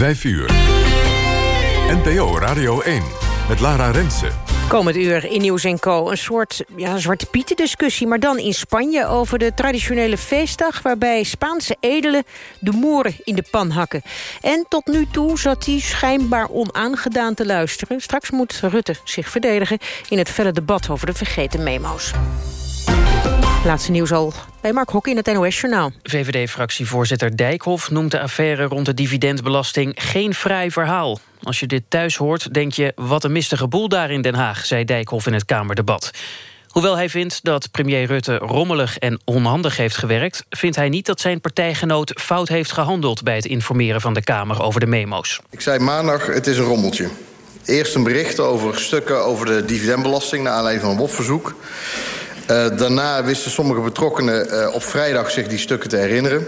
5 uur. NPO Radio 1 met Lara Rensen. Komend uur in Nieuws Co. Een soort ja, Zwarte Pieten discussie, maar dan in Spanje... over de traditionele feestdag waarbij Spaanse edelen de moeren in de pan hakken. En tot nu toe zat hij schijnbaar onaangedaan te luisteren. Straks moet Rutte zich verdedigen in het felle debat over de vergeten memo's. Laatste nieuws al bij Mark Hok in het NOS-journaal. VVD-fractievoorzitter Dijkhoff noemt de affaire rond de dividendbelasting geen vrij verhaal. Als je dit thuis hoort, denk je, wat een mistige boel daar in Den Haag... zei Dijkhoff in het Kamerdebat. Hoewel hij vindt dat premier Rutte rommelig en onhandig heeft gewerkt... vindt hij niet dat zijn partijgenoot fout heeft gehandeld... bij het informeren van de Kamer over de memo's. Ik zei maandag, het is een rommeltje. Eerst een bericht over stukken over de dividendbelasting... naar aanleiding van een WOP-verzoek. Uh, daarna wisten sommige betrokkenen uh, op vrijdag zich die stukken te herinneren.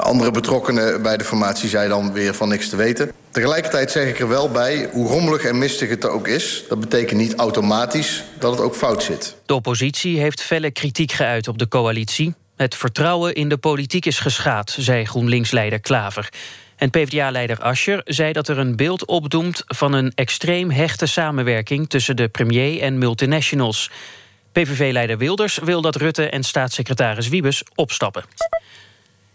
Andere betrokkenen bij de formatie zeiden dan weer van niks te weten. Tegelijkertijd zeg ik er wel bij, hoe rommelig en mistig het ook is... dat betekent niet automatisch dat het ook fout zit. De oppositie heeft felle kritiek geuit op de coalitie. Het vertrouwen in de politiek is geschaad, zei GroenLinks-leider Klaver. En PvdA-leider Ascher zei dat er een beeld opdoemt... van een extreem hechte samenwerking tussen de premier en multinationals. PVV-leider Wilders wil dat Rutte en staatssecretaris Wiebes opstappen.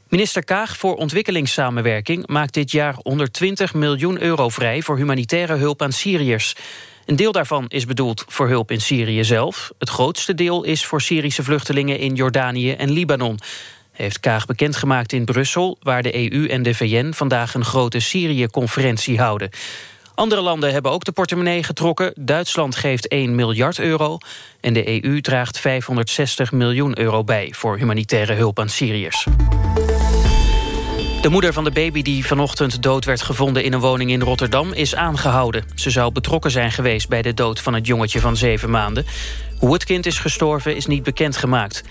Minister Kaag voor ontwikkelingssamenwerking maakt dit jaar 120 miljoen euro vrij voor humanitaire hulp aan Syriërs. Een deel daarvan is bedoeld voor hulp in Syrië zelf. Het grootste deel is voor Syrische vluchtelingen in Jordanië en Libanon. Heeft Kaag bekendgemaakt in Brussel, waar de EU en de VN vandaag een grote Syrië-conferentie houden. Andere landen hebben ook de portemonnee getrokken. Duitsland geeft 1 miljard euro en de EU draagt 560 miljoen euro bij... voor humanitaire hulp aan Syriërs. De moeder van de baby die vanochtend dood werd gevonden in een woning in Rotterdam is aangehouden. Ze zou betrokken zijn geweest bij de dood van het jongetje van zeven maanden. Hoe het kind is gestorven is niet bekendgemaakt.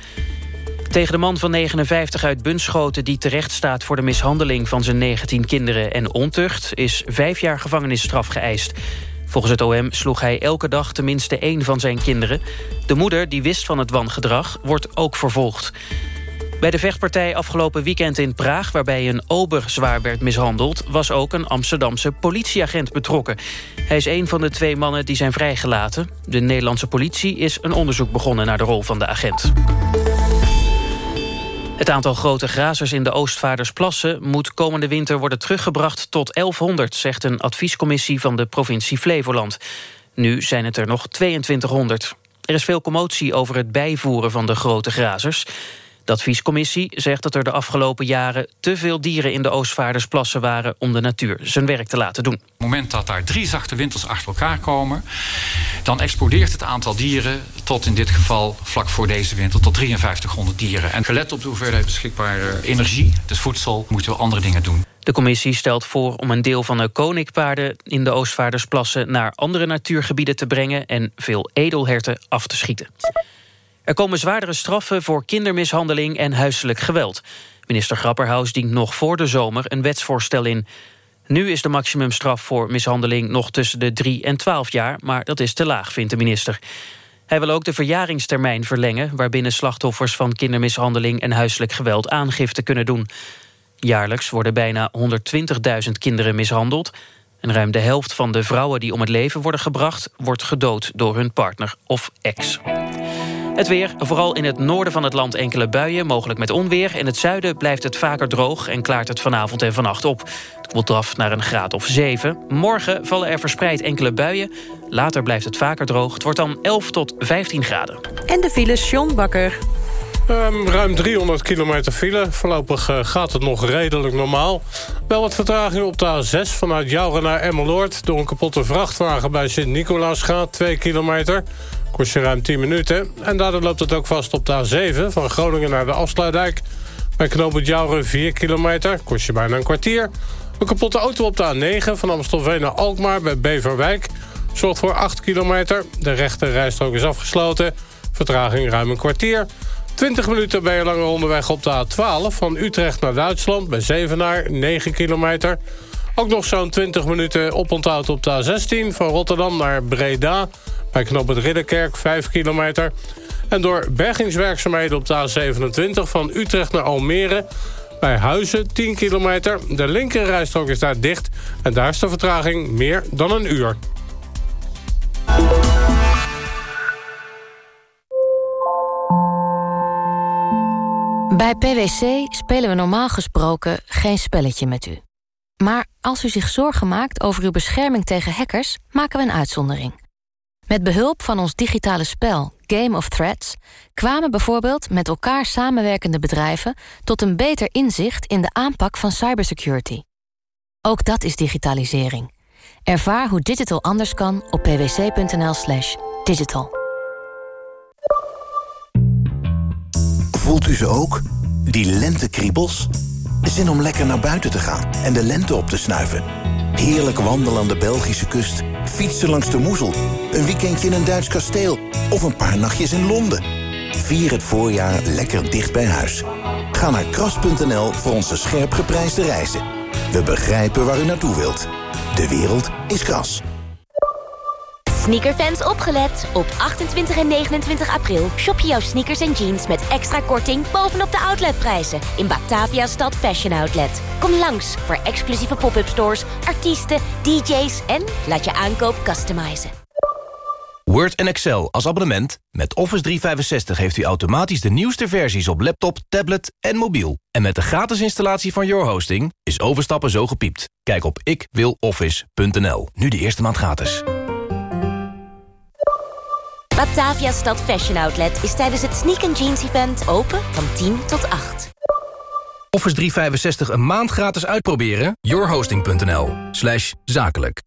Tegen de man van 59 uit Bunschoten die terecht staat voor de mishandeling van zijn 19 kinderen en ontucht is vijf jaar gevangenisstraf geëist. Volgens het OM sloeg hij elke dag tenminste één van zijn kinderen. De moeder, die wist van het wangedrag, wordt ook vervolgd. Bij de vechtpartij afgelopen weekend in Praag... waarbij een ober zwaar werd mishandeld... was ook een Amsterdamse politieagent betrokken. Hij is een van de twee mannen die zijn vrijgelaten. De Nederlandse politie is een onderzoek begonnen... naar de rol van de agent. Het aantal grote grazers in de Oostvaardersplassen... moet komende winter worden teruggebracht tot 1100... zegt een adviescommissie van de provincie Flevoland. Nu zijn het er nog 2200. Er is veel commotie over het bijvoeren van de grote grazers. De adviescommissie zegt dat er de afgelopen jaren... te veel dieren in de Oostvaardersplassen waren... om de natuur zijn werk te laten doen. Op het moment dat daar drie zachte winters achter elkaar komen... dan explodeert het aantal dieren tot in dit geval vlak voor deze winter... tot 5300 dieren. En gelet op de hoeveelheid beschikbare energie, dus voedsel... moeten we andere dingen doen. De commissie stelt voor om een deel van de koninkpaarden in de Oostvaardersplassen naar andere natuurgebieden te brengen en veel edelherten af te schieten. Er komen zwaardere straffen voor kindermishandeling en huiselijk geweld. Minister Grapperhaus dient nog voor de zomer een wetsvoorstel in. Nu is de maximumstraf voor mishandeling nog tussen de 3 en 12 jaar... maar dat is te laag, vindt de minister. Hij wil ook de verjaringstermijn verlengen... waarbinnen slachtoffers van kindermishandeling en huiselijk geweld aangifte kunnen doen. Jaarlijks worden bijna 120.000 kinderen mishandeld... en ruim de helft van de vrouwen die om het leven worden gebracht... wordt gedood door hun partner of ex. Het weer, vooral in het noorden van het land enkele buien, mogelijk met onweer. In het zuiden blijft het vaker droog en klaart het vanavond en vannacht op. Het koelt af naar een graad of 7. Morgen vallen er verspreid enkele buien. Later blijft het vaker droog. Het wordt dan 11 tot 15 graden. En de file John Bakker. Um, ruim 300 kilometer file. Voorlopig uh, gaat het nog redelijk normaal. Wel wat vertraging op de A6 vanuit Jouren naar Emmeloord... door een kapotte vrachtwagen bij Sint-Nicolaas gaat, 2 kilometer. Kost je ruim 10 minuten. En daardoor loopt het ook vast op de A7 van Groningen naar de Afsluitdijk. Bij knooppunt Jouren 4 kilometer, kost je bijna een kwartier. Een kapotte auto op de A9 van Amstelveen naar Alkmaar bij Beverwijk... zorgt voor 8 kilometer. De rechte rijstrook is afgesloten. Vertraging ruim een kwartier. 20 minuten ben je langer onderweg op de A12 van Utrecht naar Duitsland... bij Zevenaar, 9 kilometer. Ook nog zo'n 20 minuten oponthoud op de A16 van Rotterdam naar Breda... bij knop het Ridderkerk, 5 kilometer. En door bergingswerkzaamheden op de A27 van Utrecht naar Almere... Bij Huizen 10 kilometer. De linkerrijstrook is daar dicht. En daar is de vertraging meer dan een uur. Bij PwC spelen we normaal gesproken geen spelletje met u. Maar als u zich zorgen maakt over uw bescherming tegen hackers... maken we een uitzondering. Met behulp van ons digitale spel Game of Threats... kwamen bijvoorbeeld met elkaar samenwerkende bedrijven... tot een beter inzicht in de aanpak van cybersecurity. Ook dat is digitalisering. Ervaar hoe digital anders kan op pwc.nl slash digital. Voelt u ze ook? Die lentekriebels? Zin om lekker naar buiten te gaan en de lente op te snuiven. Heerlijk wandelen aan de Belgische kust. Fietsen langs de Moezel. Een weekendje in een Duits kasteel. Of een paar nachtjes in Londen. Vier het voorjaar lekker dicht bij huis. Ga naar kras.nl voor onze scherp geprijsde reizen. We begrijpen waar u naartoe wilt. De wereld is kras. Sneakerfans opgelet. Op 28 en 29 april shop je jouw sneakers en jeans met extra korting bovenop de outletprijzen in Batavia Stad Fashion Outlet. Kom langs voor exclusieve pop-up stores, artiesten, DJ's en laat je aankoop customizen. Word en Excel als abonnement. Met Office 365 heeft u automatisch de nieuwste versies op laptop, tablet en mobiel. En met de gratis installatie van Your Hosting is overstappen zo gepiept. Kijk op ikwiloffice.nl. Nu de eerste maand gratis. Batavia Stad Fashion Outlet is tijdens het Sneak Jeans Event open van 10 tot 8. Office 365 een maand gratis uitproberen? yourhosting.nl slash zakelijk.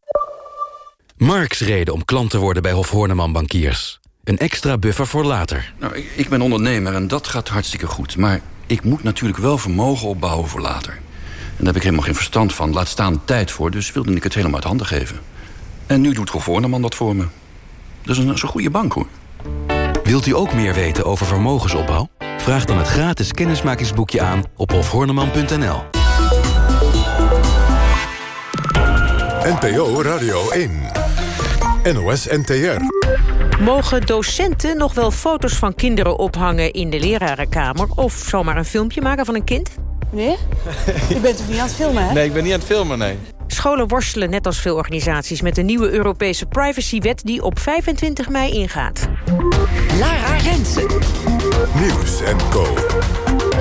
Marks reden om klant te worden bij Hof Horneman Bankiers. Een extra buffer voor later. Nou, ik, ik ben ondernemer en dat gaat hartstikke goed. Maar ik moet natuurlijk wel vermogen opbouwen voor later. En daar heb ik helemaal geen verstand van. Laat staan tijd voor, dus wilde ik het helemaal uit handen geven. En nu doet Hof Horneman dat voor me. Dat is een, dat is een goede bank, hoor. Wilt u ook meer weten over vermogensopbouw? Vraag dan het gratis kennismakingsboekje aan op hofhorneman.nl. NPO Radio 1. NOS NTR. Mogen docenten nog wel foto's van kinderen ophangen in de lerarenkamer... of zomaar een filmpje maken van een kind? Meneer? U bent toch niet aan het filmen, hè? Nee, ik ben niet aan het filmen, nee. Scholen worstelen net als veel organisaties met de nieuwe Europese privacywet die op 25 mei ingaat. Lara Rensen. Nieuws en Co.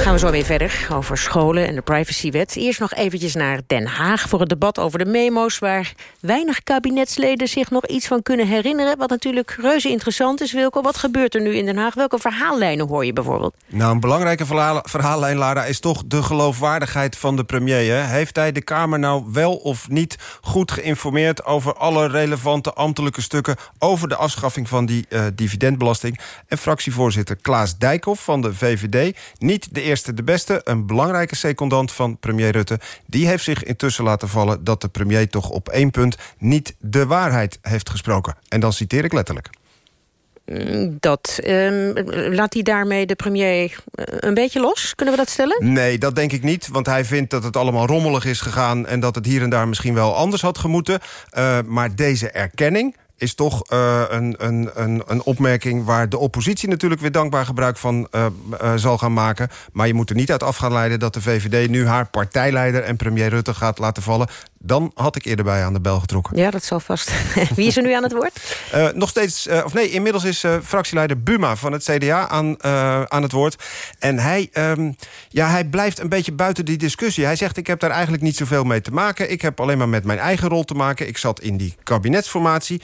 Gaan we zo weer verder over scholen en de privacywet. Eerst nog eventjes naar Den Haag voor het debat over de memo's... waar weinig kabinetsleden zich nog iets van kunnen herinneren. Wat natuurlijk reuze interessant is, Wilco. Wat gebeurt er nu in Den Haag? Welke verhaallijnen hoor je bijvoorbeeld? Nou, een belangrijke verhaallijn, Lara, is toch de geloofwaardigheid van de premier. Hè? Heeft hij de Kamer nou wel of niet goed geïnformeerd... over alle relevante ambtelijke stukken... over de afschaffing van die uh, dividendbelasting? En fractievoorzitter Klaas Dijkhoff van de VVD... niet de eerste de beste, een belangrijke secondant van premier Rutte... die heeft zich intussen laten vallen dat de premier toch op één punt... niet de waarheid heeft gesproken. En dan citeer ik letterlijk. Dat, um, laat hij daarmee de premier een beetje los? Kunnen we dat stellen? Nee, dat denk ik niet. Want hij vindt dat het allemaal rommelig is gegaan... en dat het hier en daar misschien wel anders had gemoeten. Uh, maar deze erkenning is toch uh, een, een, een, een opmerking waar de oppositie natuurlijk weer dankbaar gebruik van zal gaan maken. Maar je moet er niet uit af gaan leiden dat de VVD nu haar partijleider en premier Rutte gaat laten vallen dan had ik eerder bij aan de bel getrokken. Ja, dat zal vast. Wie is er nu aan het woord? Uh, nog steeds, uh, of nee, inmiddels is uh, fractieleider Buma van het CDA aan, aan het woord. En hij, um, ja, hij blijft een beetje buiten die discussie. Hij zegt, ik heb daar eigenlijk niet zoveel mee te maken. Ik heb alleen maar met mijn eigen rol te maken. Ik zat in die kabinetsformatie.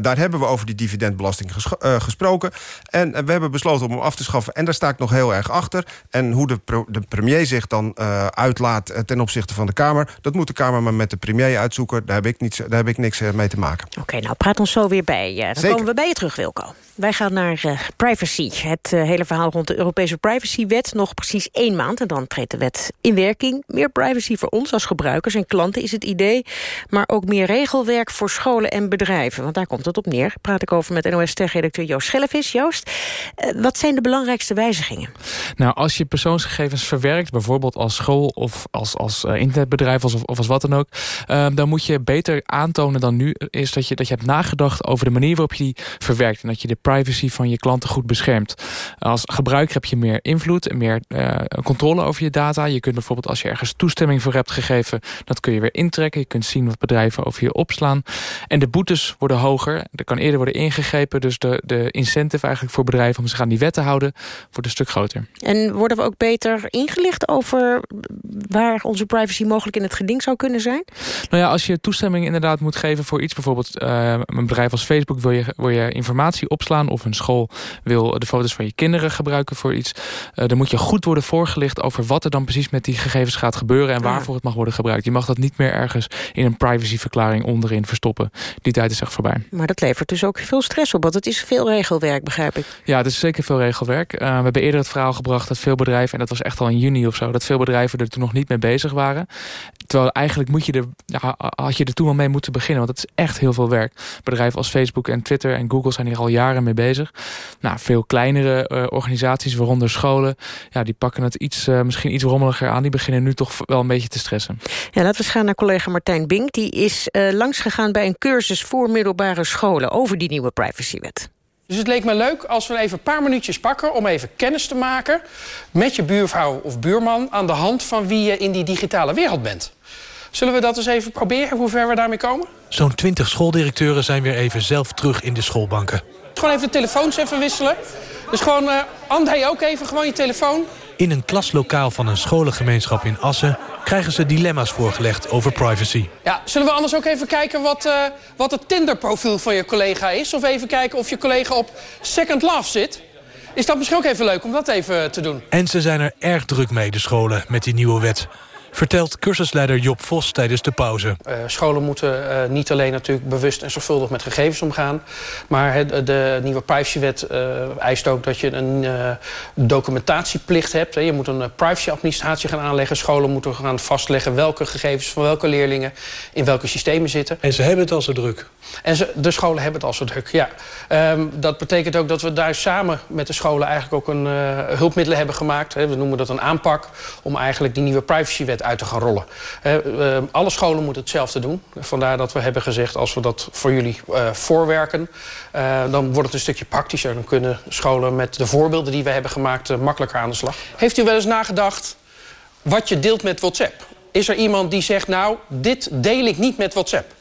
daar hebben we over die dividendbelasting ges gesproken. En we hebben besloten om hem af te schaffen. En daar sta ik nog heel erg achter. En hoe de, de premier zich dan uitlaat ten opzichte van de Kamer... dat moet de Kamer maar met de premier uitzoeken. Daar heb ik, niet, daar heb ik niks eh, mee te maken. Oké, nou praat ons zo weer bij. dan Zeker. komen we bij je terug, Wilco. Wij gaan naar uh, privacy. Het uh, hele verhaal rond de Europese privacywet. Nog precies één maand en dan treedt de wet in werking. Meer privacy voor ons als gebruikers en klanten is het idee. Maar ook meer regelwerk voor scholen en bedrijven. Want daar komt het op neer. Praat ik over met NOS-tech-redacteur Joost Schellevis. Joost, uh, wat zijn de belangrijkste wijzigingen? Nou, als je persoonsgegevens verwerkt, bijvoorbeeld als school of als, als internetbedrijf of, of als wat dan ook... Um, dan moet je beter aantonen dan nu is dat je, dat je hebt nagedacht over de manier waarop je die verwerkt. En dat je de privacy van je klanten goed beschermt. Als gebruiker heb je meer invloed en meer uh, controle over je data. Je kunt bijvoorbeeld als je ergens toestemming voor hebt gegeven... dat kun je weer intrekken. Je kunt zien wat bedrijven over je opslaan. En de boetes worden hoger. Er kan eerder worden ingegrepen. Dus de, de incentive eigenlijk voor bedrijven om zich aan die wet te houden... wordt een stuk groter. En worden we ook beter ingelicht over waar onze privacy mogelijk in het geding zou kunnen zijn? Nou ja, als je toestemming inderdaad moet geven voor iets... bijvoorbeeld uh, een bedrijf als Facebook wil je, wil je informatie opslaan... of een school wil de foto's van je kinderen gebruiken voor iets... Uh, dan moet je goed worden voorgelicht over wat er dan precies met die gegevens gaat gebeuren... en waarvoor het mag worden gebruikt. Je mag dat niet meer ergens in een privacyverklaring onderin verstoppen. Die tijd is echt voorbij. Maar dat levert dus ook veel stress op, want het is veel regelwerk, begrijp ik. Ja, het is zeker veel regelwerk. Uh, we hebben eerder het verhaal gebracht dat veel bedrijven... en dat was echt al in juni of zo... dat veel bedrijven er toen nog niet mee bezig waren. Terwijl eigenlijk moet je er, ja, had je er toen al mee moeten beginnen. Want het is echt heel veel werk. Bedrijven als Facebook en Twitter en Google zijn hier al jaren mee bezig. Nou, veel kleinere uh, organisaties, waaronder scholen... Ja, die pakken het iets, uh, misschien iets rommeliger aan. Die beginnen nu toch wel een beetje te stressen. Ja, laten we eens gaan naar collega Martijn Bink. Die is uh, langsgegaan bij een cursus voor middelbare scholen... over die nieuwe privacywet. Dus het leek me leuk als we even een paar minuutjes pakken... om even kennis te maken met je buurvrouw of buurman... aan de hand van wie je in die digitale wereld bent. Zullen we dat eens even proberen, hoe ver we daarmee komen? Zo'n twintig schooldirecteuren zijn weer even zelf terug in de schoolbanken. Gewoon even de telefoons even wisselen. Dus gewoon, uh, André ook even, gewoon je telefoon. In een klaslokaal van een scholengemeenschap in Assen... krijgen ze dilemma's voorgelegd over privacy. Ja, zullen we anders ook even kijken wat, uh, wat het Tinder-profiel van je collega is? Of even kijken of je collega op Second Love zit? Is dat misschien ook even leuk om dat even te doen? En ze zijn er erg druk mee, de scholen, met die nieuwe wet vertelt cursusleider Job Vos tijdens de pauze. Uh, scholen moeten uh, niet alleen natuurlijk bewust en zorgvuldig met gegevens omgaan... maar het, de nieuwe privacywet eist ook dat je een documentatieplicht hebt. Je moet een privacyadministratie gaan aanleggen. Scholen moeten gaan vastleggen welke gegevens van welke leerlingen... in welke systemen zitten. En ze hebben het al zo druk. En ze, de scholen hebben het al zo druk, ja. Um, dat betekent ook dat we daar samen met de scholen... eigenlijk ook een hulpmiddelen hebben gemaakt. We noemen dat een aanpak om eigenlijk die nieuwe privacywet uit te gaan rollen. Uh, alle scholen moeten hetzelfde doen. Vandaar dat we hebben gezegd, als we dat voor jullie uh, voorwerken... Uh, dan wordt het een stukje praktischer. Dan kunnen scholen met de voorbeelden die we hebben gemaakt... makkelijker aan de slag. Heeft u wel eens nagedacht wat je deelt met WhatsApp? Is er iemand die zegt, nou, dit deel ik niet met WhatsApp?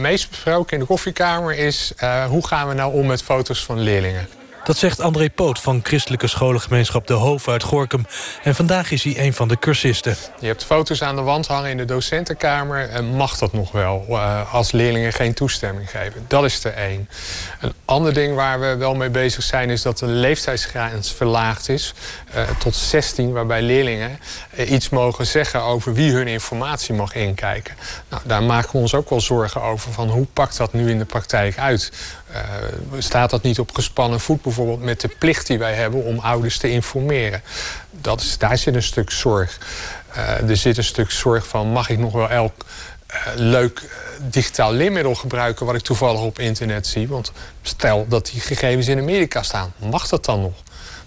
meest besproken in de koffiekamer is... hoe gaan we nou om met foto's van leerlingen? Dat zegt André Poot van christelijke scholengemeenschap De Hoof uit Gorkum. En vandaag is hij een van de cursisten. Je hebt foto's aan de wand hangen in de docentenkamer. En mag dat nog wel uh, als leerlingen geen toestemming geven? Dat is er één. Een ander ding waar we wel mee bezig zijn... is dat de leeftijdsgrens verlaagd is uh, tot 16... waarbij leerlingen uh, iets mogen zeggen over wie hun informatie mag inkijken. Nou, daar maken we ons ook wel zorgen over. Van hoe pakt dat nu in de praktijk uit? Uh, staat dat niet op gespannen voet bijvoorbeeld met de plicht die wij hebben om ouders te informeren? Dat daar zit een stuk zorg. Uh, er zit een stuk zorg van mag ik nog wel elk uh, leuk digitaal leermiddel gebruiken wat ik toevallig op internet zie? Want stel dat die gegevens in Amerika staan, mag dat dan nog?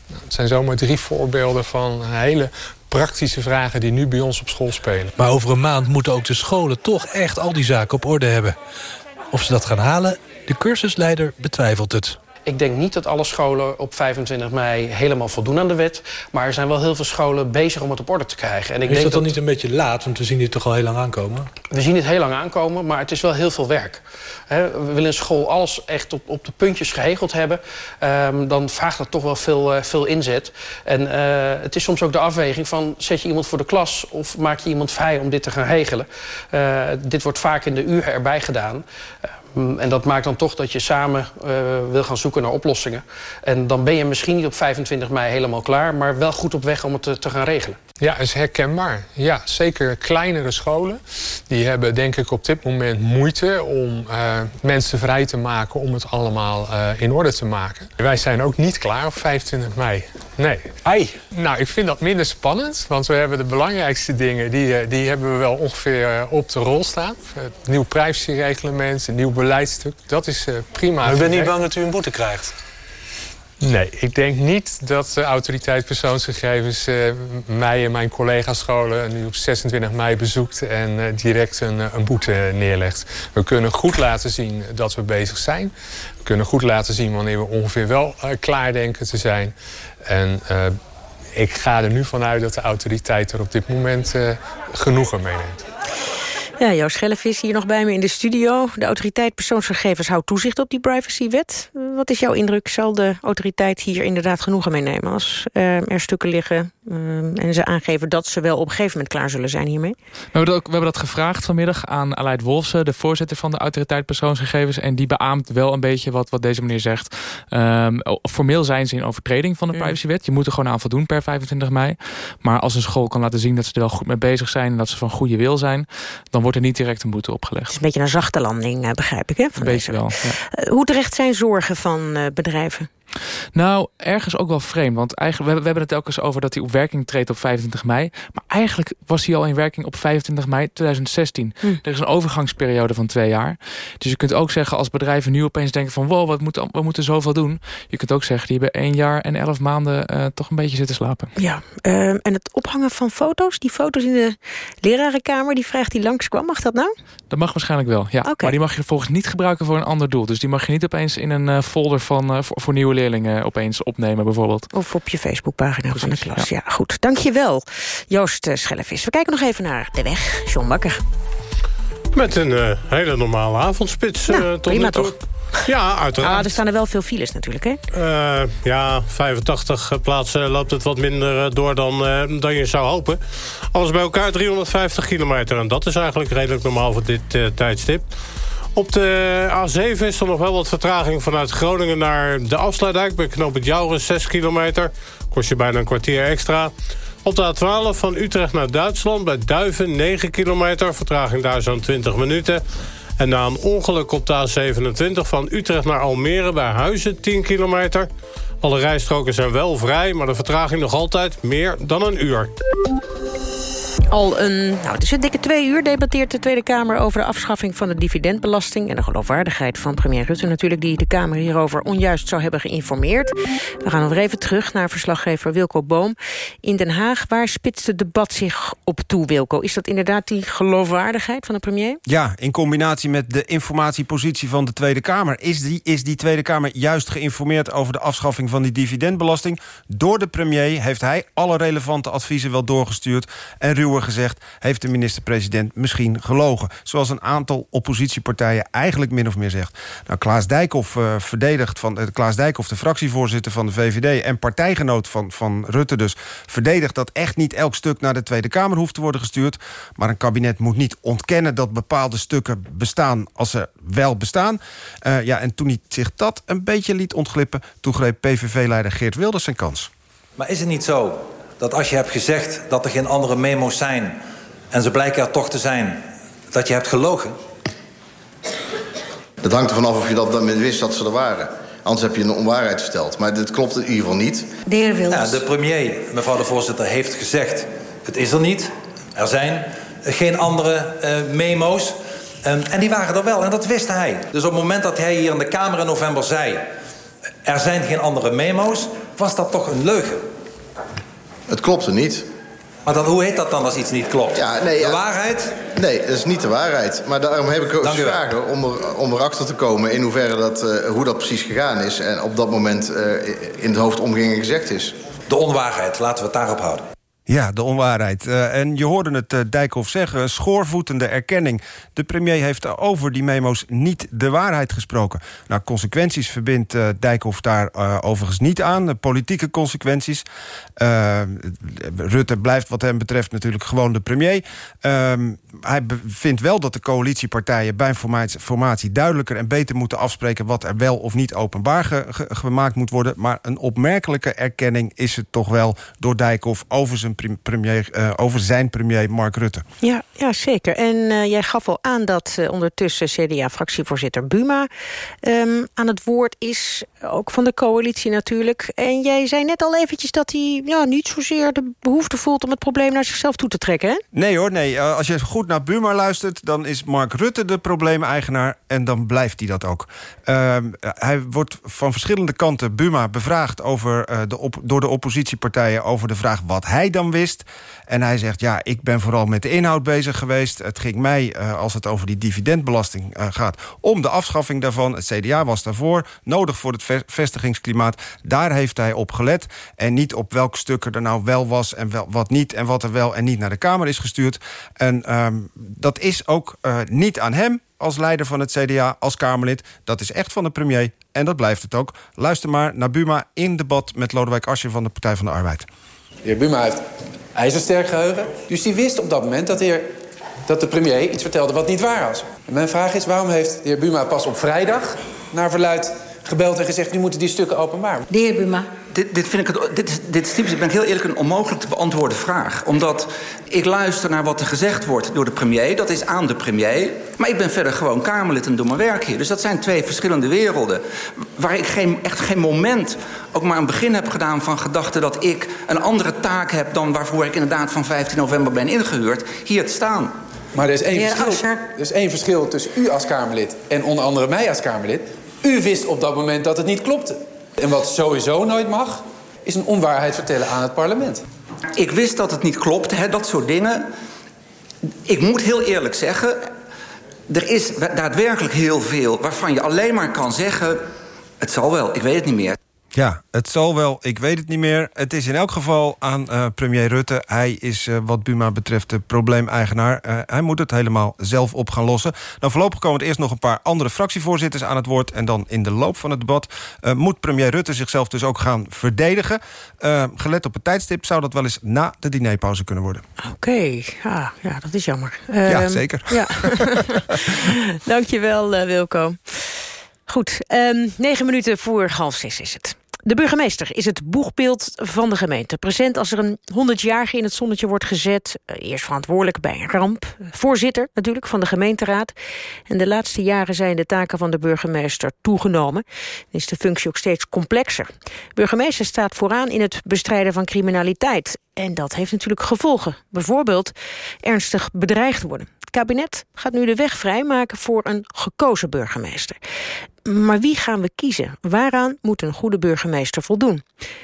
Nou, het zijn zomaar drie voorbeelden van hele praktische vragen die nu bij ons op school spelen. Maar over een maand moeten ook de scholen toch echt al die zaken op orde hebben. Of ze dat gaan halen, de cursusleider betwijfelt het. Ik denk niet dat alle scholen op 25 mei helemaal voldoen aan de wet. Maar er zijn wel heel veel scholen bezig om het op orde te krijgen. En ik is denk dat dan dat... niet een beetje laat? Want we zien dit toch al heel lang aankomen? We zien het heel lang aankomen, maar het is wel heel veel werk. He, we willen in school alles echt op, op de puntjes geregeld hebben. Um, dan vraagt dat toch wel veel, uh, veel inzet. En uh, het is soms ook de afweging van... zet je iemand voor de klas of maak je iemand vrij om dit te gaan regelen? Uh, dit wordt vaak in de uren erbij gedaan. En dat maakt dan toch dat je samen uh, wil gaan zoeken naar oplossingen. En dan ben je misschien niet op 25 mei helemaal klaar... maar wel goed op weg om het te, gaan regelen. Ja, is herkenbaar. Ja, zeker kleinere scholen. Die hebben denk ik op dit moment moeite om uh, mensen vrij te maken... om het allemaal uh, in orde te maken. Wij zijn ook niet klaar op 25 mei. Nee. Ai. Nou, ik vind dat minder spannend. Want we hebben de belangrijkste dingen... die, die hebben we wel ongeveer op de rol staan. Het nieuw privacyreglement, een nieuw beleidstuk. Dat is uh, prima. Maar u bent niet bang dat u een boete krijgt? Nee, ik denk niet dat de autoriteit persoonsgegevens uh, mij en mijn collega-scholen nu op 26 mei bezoekt en uh, direct een, een, boete neerlegt. We kunnen goed laten zien dat we bezig zijn. We kunnen goed laten zien wanneer we ongeveer wel uh, klaar denken te zijn. En ik ga er nu vanuit dat de autoriteit er op dit moment genoegen mee neemt. Ja, jouw Schelf is hier nog bij me in de studio. De autoriteit persoonsgegevens houdt toezicht op die privacywet. Wat is jouw indruk? Zal de autoriteit hier inderdaad genoegen mee nemen... als uh, er stukken liggen uh, en ze aangeven dat ze wel op een gegeven moment klaar zullen zijn hiermee? We hebben dat, ook, we hebben dat gevraagd vanmiddag aan Aleid Wolfsen... de voorzitter van de autoriteit persoonsgegevens... en die beaamt wel een beetje wat, wat deze meneer zegt. Um, formeel zijn ze in overtreding van de privacywet. Je moet er gewoon aan voldoen per 25 mei. Maar als een school kan laten zien dat ze er wel goed mee bezig zijn... en dat ze van goede wil zijn... dan wordt er niet direct een boete opgelegd. Het is een beetje een zachte landing, eh, begrijp ik. Hè, van een beetje wel. Ja. Hoe terecht zijn zorgen van uh, bedrijven? Nou, ergens ook wel vreemd. Want eigenlijk, we, hebben, we hebben het telkens over dat hij op werking treedt op 25 mei. Maar eigenlijk was hij al in werking op 25 mei 2016. Hm. Er is een overgangsperiode van twee jaar. Dus je kunt ook zeggen als bedrijven nu opeens denken van... wow, wat moet, we moeten zoveel doen. Je kunt ook zeggen, die hebben één jaar en elf maanden uh, toch een beetje zitten slapen. Ja, uh, en het ophangen van foto's. Die foto's in de lerarenkamer, die vraagt die langskwam. Mag dat nou? Dat mag waarschijnlijk wel, ja. Okay. Maar die mag je vervolgens niet gebruiken voor een ander doel. Dus die mag je niet opeens in een uh, folder van, uh, voor, voor nieuwe leerlingen opeens opnemen bijvoorbeeld. Of op je Facebookpagina Precies, van de klas. Ja. ja, goed. Dankjewel, Joost uh, Schellevis. We kijken nog even naar de weg. John Bakker. Met een uh, hele normale avondspits nou, uh, tot prima toch? Ja, uiteraard. Ah, er staan er wel veel files natuurlijk, hè? Uh, ja, 85 plaatsen loopt het wat minder door dan, dan je zou hopen. Alles bij elkaar 350 kilometer. En dat is eigenlijk redelijk normaal voor dit tijdstip. Op de A7 is er nog wel wat vertraging vanuit Groningen naar de afsluitdijk. Bij knoop het Jouren, 6 kilometer. Kost je bijna een kwartier extra. Op de A12 van Utrecht naar Duitsland bij Duiven, 9 kilometer. Vertraging daar zo'n 20 minuten. En na een ongeluk op de A27 van Utrecht naar Almere bij Huizen, 10 kilometer. Alle rijstroken zijn wel vrij, maar de vertraging nog altijd meer dan een uur. Al een, nou, het is een dikke twee uur debatteert de Tweede Kamer... over de afschaffing van de dividendbelasting... en de geloofwaardigheid van premier Rutte natuurlijk... die de Kamer hierover onjuist zou hebben geïnformeerd. We gaan nog even terug naar verslaggever Wilco Boom in Den Haag. Waar spitst het debat zich op toe, Wilco? Is dat inderdaad die geloofwaardigheid van de premier? Ja, in combinatie met de informatiepositie van de Tweede Kamer... is die, is die Tweede Kamer juist geïnformeerd over de afschaffing van die dividendbelasting. Door de premier heeft hij alle relevante adviezen wel doorgestuurd... en gezegd heeft de minister-president misschien gelogen. Zoals een aantal oppositiepartijen eigenlijk min of meer zegt. Nou, Klaas Dijkhoff uh, verdedigt van uh, Klaas Dijkhoff, de fractievoorzitter van de VVD en partijgenoot van, van Rutte dus, verdedigt dat echt niet elk stuk naar de Tweede Kamer hoeft te worden gestuurd. Maar een kabinet moet niet ontkennen dat bepaalde stukken bestaan als ze wel bestaan. Uh, ja, en toen hij zich dat een beetje liet ontglippen, toen greep PVV-leider Geert Wilders zijn kans. Maar is het niet zo dat als je hebt gezegd dat er geen andere memo's zijn... en ze blijken er toch te zijn, dat je hebt gelogen? Dat hangt ervan af of je dat dan wist dat ze er waren. Anders heb je een onwaarheid verteld. Maar dit klopt in ieder geval niet. De heer Wilders. Ja, de premier, mevrouw de voorzitter, heeft gezegd... het is er niet, er zijn geen andere uh, memo's... Um, en die waren er wel, en dat wist hij. Dus op het moment dat hij hier in de Kamer in november zei... er zijn geen andere memo's, was dat toch een leugen. Het klopte niet. Maar dan, hoe heet dat dan als iets niet klopt? Ja, nee, de ja, waarheid? Nee, dat is niet de waarheid. Maar daarom heb ik ook vragen om, er, om erachter te komen... in hoeverre dat, uh, hoe dat precies gegaan is... en op dat moment uh, in het hoofd omging en gezegd is. De onwaarheid, laten we het daarop houden. Ja, de onwaarheid. Uh, en je hoorde het uh, Dijkhoff zeggen, schoorvoetende erkenning. De premier heeft over die memo's niet de waarheid gesproken. Nou, consequenties verbindt uh, Dijkhoff daar overigens niet aan. politieke consequenties. Rutte blijft wat hem betreft natuurlijk gewoon de premier. Ehm, hij vindt wel dat de coalitiepartijen bij formatie, formatie duidelijker en beter moeten afspreken... wat er wel of niet openbaar ge, ge, gemaakt moet worden. Maar een opmerkelijke erkenning is het toch wel door Dijkhoff over zijn premier, uh, over zijn premier Mark Rutte. Ja, ja zeker. En uh, jij gaf al aan dat uh, ondertussen CDA-fractievoorzitter Buma um, aan het woord is. Ook van de coalitie natuurlijk. En jij zei net al eventjes dat hij ja, niet zozeer de behoefte voelt... om het probleem naar zichzelf toe te trekken, hè? Nee hoor, nee. als je goed naar Buma luistert... dan is Mark Rutte de probleemeigenaar en dan blijft hij dat ook. Ehm, hij wordt van verschillende kanten, Buma, bevraagd over, de op, door de oppositiepartijen... over de vraag wat hij wist. En hij zegt, ja, ik ben vooral met de inhoud bezig geweest. Het ging mij, uh, als het over die dividendbelasting uh, gaat... om de afschaffing daarvan. Het CDA was daarvoor, nodig voor het vestigingsklimaat. Daar heeft hij op gelet. En niet op welk stuk er nou wel was en wel, wat niet... en wat er wel en niet naar de Kamer is gestuurd. En um, dat is ook uh, niet aan hem als leider van het CDA, als Kamerlid. Dat is echt van de premier en dat blijft het ook. Luister maar naar Buma in debat met Lodewijk Asscher van de Partij van de Arbeid. De heer Buma heeft ijzersterk geheugen. Dus die wist op dat moment dat de, heer, dat de premier iets vertelde wat niet waar was. En mijn vraag is, waarom heeft de heer Buma pas op vrijdag... naar verluid gebeld en gezegd... nu moeten die stukken openbaar De heer Buma. Dit, dit, vind ik het, dit, is, dit is typisch, ben ik heel eerlijk, een onmogelijk te beantwoorden vraag. Omdat ik luister naar wat er gezegd wordt door de premier. Dat is aan de premier. Maar ik ben verder gewoon Kamerlid en doe mijn werk hier. Dus dat zijn twee verschillende werelden. Waar ik geen, echt geen moment ook maar een begin heb gedaan van gedachte... dat ik een andere taak heb dan waarvoor ik inderdaad van 15 november ben ingehuurd. Hier te staan. Maar er is één, verschil, er is één verschil tussen u als Kamerlid en onder andere mij als Kamerlid. U wist op dat moment dat het niet klopte. En wat sowieso nooit mag, is een onwaarheid vertellen aan het parlement. Ik wist dat het niet klopte, hè, dat soort dingen. Ik moet heel eerlijk zeggen... er is daadwerkelijk heel veel waarvan je alleen maar kan zeggen... het zal wel, ik weet het niet meer. Ja, het zal wel, ik weet het niet meer. Het is in elk geval aan uh, premier Rutte. Hij is uh, wat Buma betreft de probleemeigenaar. Uh, hij moet het helemaal zelf op gaan lossen. Dan voorlopig komen er eerst nog een paar andere fractievoorzitters aan het woord... en dan in de loop van het debat moet premier Rutte zichzelf dus ook gaan verdedigen. gelet op het tijdstip zou dat wel eens na de dinerpauze kunnen worden. Oké, okay. ja, ja, dat is jammer. ja, zeker. Ja. Dankjewel, Wilco. Goed, um, negen minuten voor half zes is het. De burgemeester is het boegbeeld van de gemeente. Present als er een 100-jarige in het zonnetje wordt gezet. Eerst verantwoordelijk bij een ramp. Voorzitter natuurlijk van de gemeenteraad. En de laatste jaren zijn de taken van de burgemeester toegenomen. is de functie ook steeds complexer. Burgemeester staat vooraan in het bestrijden van criminaliteit. En dat heeft natuurlijk gevolgen. Bijvoorbeeld ernstig bedreigd worden. Het kabinet gaat nu de weg vrijmaken voor een gekozen burgemeester. Maar wie gaan we kiezen? Waaraan moet een goede burgemeester voldoen?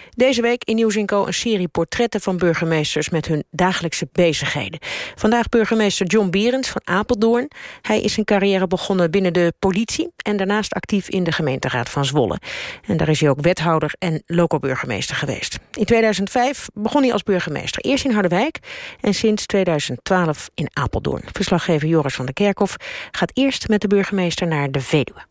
Deze week in Nieuws Co een serie portretten van burgemeesters met hun dagelijkse bezigheden. Vandaag burgemeester John Bierens van Apeldoorn. Hij is zijn carrière begonnen binnen de politie en daarnaast actief in de gemeenteraad van Zwolle. En daar is hij ook wethouder en loco-burgemeester geweest. In 2005 begon hij als burgemeester. Eerst in Harderwijk en sinds 2012 in Apeldoorn. Verslaggever Joris van der Kerkhof gaat eerst met de burgemeester naar de Veluwe.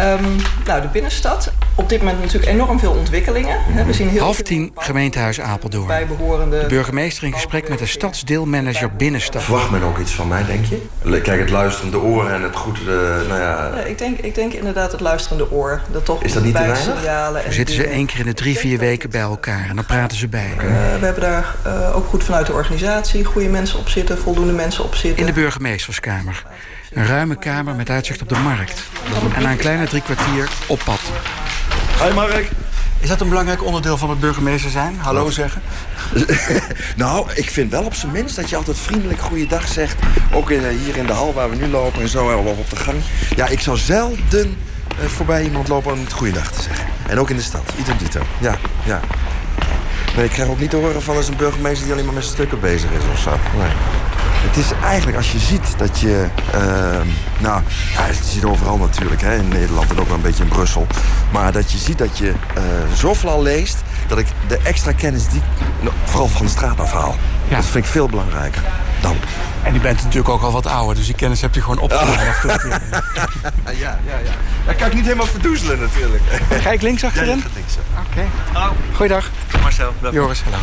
Um, nou, de binnenstad. Op dit moment natuurlijk enorm veel ontwikkelingen. We zien heel Half tien, gemeentehuis Apeldoorn. De burgemeester in gesprek met de stadsdeelmanager Binnenstad. Verwacht men ook iets van mij, denk je? Kijk, het luisterende oor en het goede, uh, nou ja... ik, denk, ik denk inderdaad het luisterende oor. Dat toch Is dat niet te weinig? Dan zitten ze één keer in de drie, vier weken bij elkaar en dan praten ze bij. Okay. Uh, we hebben daar uh, ook goed vanuit de organisatie goede mensen op zitten, voldoende mensen op zitten. In de burgemeesterskamer. Een ruime kamer met uitzicht op de markt. En na een kleine drie kwartier op pad. Hoi Mark. Is dat een belangrijk onderdeel van het burgemeester zijn? Hallo zeggen? nou, ik vind wel op zijn minst dat je altijd vriendelijk goeiedag zegt. Ook in, hier in de hal waar we nu lopen en zo, of op de gang. Ja, ik zou zelden uh, voorbij iemand lopen om het goeiedag te zeggen. En ook in de stad. Idem dito. Ja, ja. Nee, ik krijg ook niet te horen van eens een burgemeester die alleen maar met stukken bezig is of zo. Nee. Het is eigenlijk, als je ziet dat je... Uh, nou, ja, je ziet overal natuurlijk, hè, in Nederland en ook wel een beetje in Brussel. Maar dat je ziet dat je uh, zoveel leest... dat ik de extra kennis die nou, vooral van de straat afhaal. Ja. Dat vind ik veel belangrijker dan. En je bent natuurlijk ook al wat ouder, dus die kennis heb je gewoon opgedaan. Ja. ja, ja, ja. Dat kan ik niet helemaal verdoezelen natuurlijk. Ga ik links achterin? Ja, links. Oké. Okay. Goeiedag. Marcel. Joris, hallo.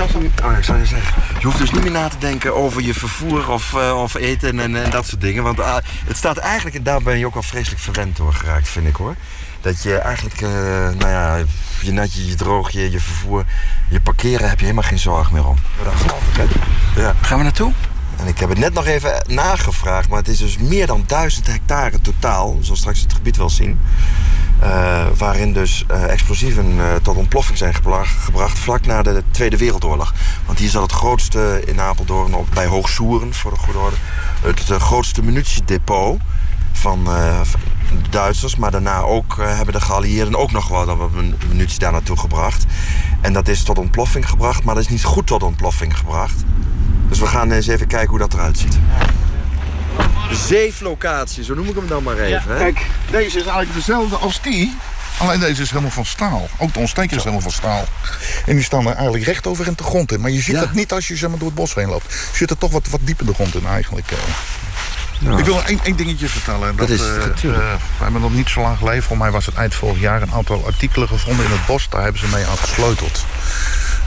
Oh, ik zou je zeggen. Je hoeft dus niet meer na te denken over je vervoer of, uh, of eten en, en, dat soort dingen. Want uh, het staat eigenlijk, en daar ben je ook al vreselijk verwend door geraakt, vind ik hoor. Dat je eigenlijk, uh, nou ja, je natje, je droog, je, je vervoer, je parkeren heb je helemaal geen zorg meer om. Ja. Gaan we naartoe? En ik heb het net nog even nagevraagd, maar het is dus meer dan duizend hectare totaal. Zoals straks het gebied wel zien. Uh, waarin dus uh, explosieven uh, tot ontploffing zijn gebracht vlak na de Tweede Wereldoorlog. Want hier zat het grootste in Apeldoorn, op, bij Hoogsoeren voor de goede orde, het, grootste munitiedepot van de Duitsers. Maar daarna ook hebben de geallieerden ook nog wel wat munitie daar naartoe gebracht. En dat is tot ontploffing gebracht, maar dat is niet goed tot ontploffing gebracht. Dus we gaan eens even kijken hoe dat eruit ziet. Zeeflocatie, zo noem ik hem dan maar even. Kijk, deze is eigenlijk dezelfde als die. Alleen deze is helemaal van staal. Ook de ontsteker is helemaal van staal. En die staan er eigenlijk recht over in de grond in. Maar je ziet het niet als je zeg maar, door het bos heen loopt. Je zit er toch wat, wat dieper de grond in eigenlijk. Nou. Ik wil nog één, één dingetje vertellen. Dat, dat is uh, natuurlijk. Uh, we hebben nog niet zo lang geleden, voor mij was het eind vorig jaar... een aantal artikelen gevonden in het bos. Daar hebben ze mee aan gesleuteld.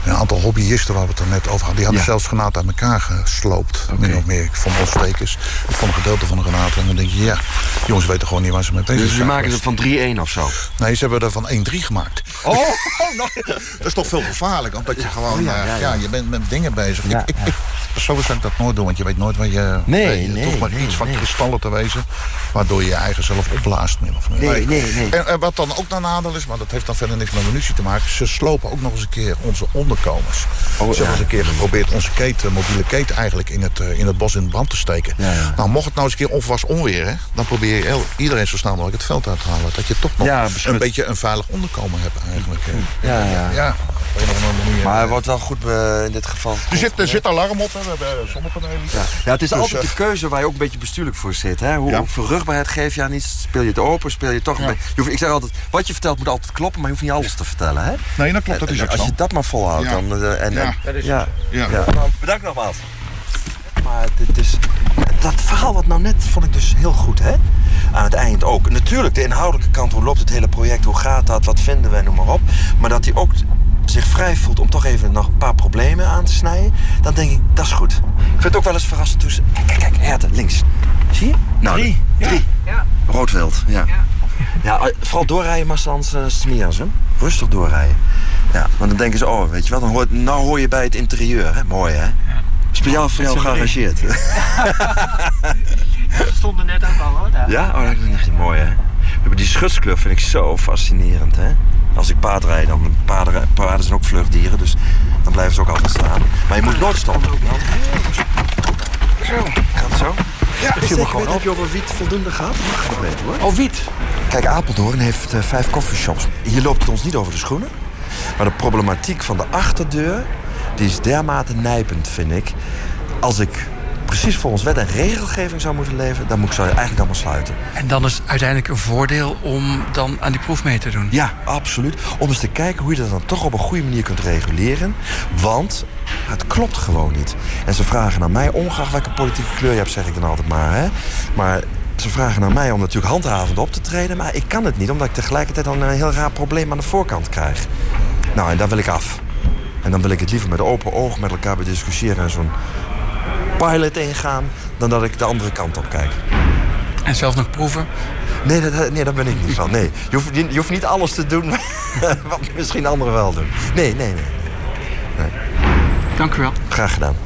Een aantal hobbyisten waar we het er net over hadden... die hadden ja. zelfs granaten uit elkaar gesloopt. Okay. Min of meer. Ik vond ontstekers. Ik vond een gedeelte van een granaat. En dan denk je, ja, jongens weten gewoon niet waar ze mee bezig zijn. Dus ze maken het van 3-1 of zo? Nee, ze hebben er van 1-3 gemaakt. Oh, oh nou, dat is toch veel gevaarlijk. Omdat je gewoon, ja, ja, ja, je bent met dingen bezig. Ik, ik, ik, persoonlijk zou ik dat nooit doen. Want je weet nooit waar je... Nee, hoeft maar nee, iets van nee. kristallen te wezen. Waardoor je je eigen zelf opblaast. Min of meer. Nee, nee, nee. En, en wat dan ook een nadeel is, maar dat heeft dan verder niks met munitie te maken. Ze slopen ook nog eens een keer onze onderkomens. Oh, Ze hebben een keer geprobeerd onze keten, mobiele keten eigenlijk in het, uh, in het bos in brand te steken. Nou, mocht het nou eens een keer onverwachts onweer, hè, dan probeer je heel, iedereen zo snel mogelijk het veld uit te halen. Dat je toch nog een beetje een veilig onderkomen hebt eigenlijk. hè. Ja, ja. ja manier. Maar hij wordt wel goed eh, in dit geval. er, zit, er zit alarm op, hè. we hebben eh, zonnepanelen. Ja. ja, het is Dus, altijd eh, de keuze waar je ook een beetje bestuurlijk voor zit. Hè? Hoe Ja. hoeveel rugbaarheid geef je aan iets? Speel je het open? Speel je toch een beetje... Ik zeg altijd, wat je vertelt moet altijd kloppen, maar je hoeft niet alles te vertellen. Hè? Nee, dat klopt, dat is ook Als je dat maar volhoudt, Ja. dan... eh, en, Ja. en- Dat is- ja. ja. Ja. Bedankt nogmaals. Maar dit is... Dat verhaal wat nou net vond ik dus heel goed, hè? Aan het eind ook. Natuurlijk, de inhoudelijke kant, hoe loopt het hele project, hoe gaat dat, wat vinden we, noem maar op. Maar dat hij ook zich vrij voelt om toch even nog een paar problemen aan te snijden... dan denk ik, dat is goed. Ik vind het ook wel eens verrassend toen ze... Kijk, kijk, kijk, herten, links. Zie je? Nou, Drie. drie. Roodwild, ja. Ja, eh, vooral doorrijden, maar anders uh, smeren ze hem. Rustig doorrijden. Ja, want dan denken ze, oh, weet je wel, dan hoor, nou hoor je bij het interieur. Hè? Mooi, hè? Speciaal voor jou gearrangeerd. Ze stonden net ook al hoor. Daar. Ja? Oh, dat is echt mooi, hè? Die schutskleur vind ik zo fascinerend, hè? Als ik paard rijd, dan paarden, paarden zijn ook vluchtdieren, dus dan blijven ze ook altijd staan. Maar je moet nooit stoppen. Zo, gaat het zo? Ja, viel me gewoon Heb je over wiet voldoende gehad? Mag ik weten, hoor. Oh, wiet. Kijk, Apeldoorn heeft eh, vijf coffeeshops. Hier loopt het ons niet over de schoenen. Maar de problematiek van de achterdeur... die is dermate nijpend, vind ik. Als ik precies volgens wet en regelgeving zou moeten leven... dan moet ik ze eigenlijk allemaal sluiten. En dan is het uiteindelijk een voordeel om dan aan die proef mee te doen. Ja, absoluut. Om eens te kijken hoe je dat dan toch op een goede manier kunt reguleren. Want het klopt gewoon niet. En ze vragen naar mij, ongeacht welke politieke kleur je hebt, zeg ik dan altijd maar. Hè? Maar ze vragen naar mij om natuurlijk handhavend op te treden. Maar ik kan het niet, omdat ik tegelijkertijd dan een heel raar probleem aan de voorkant krijg. Nou, en daar wil ik af. En dan wil ik het liever met open ogen met elkaar bediscussiëren... en zo'n pilot ingaan, dan dat ik de andere kant op kijk. En zelf nog proeven? Nee, dat, nee, daar ben ik niet van. Nee. Je, hoeft, je hoeft niet alles te doen wat misschien anderen wel doen. Nee, nee, nee. nee. Dank u wel. Graag gedaan.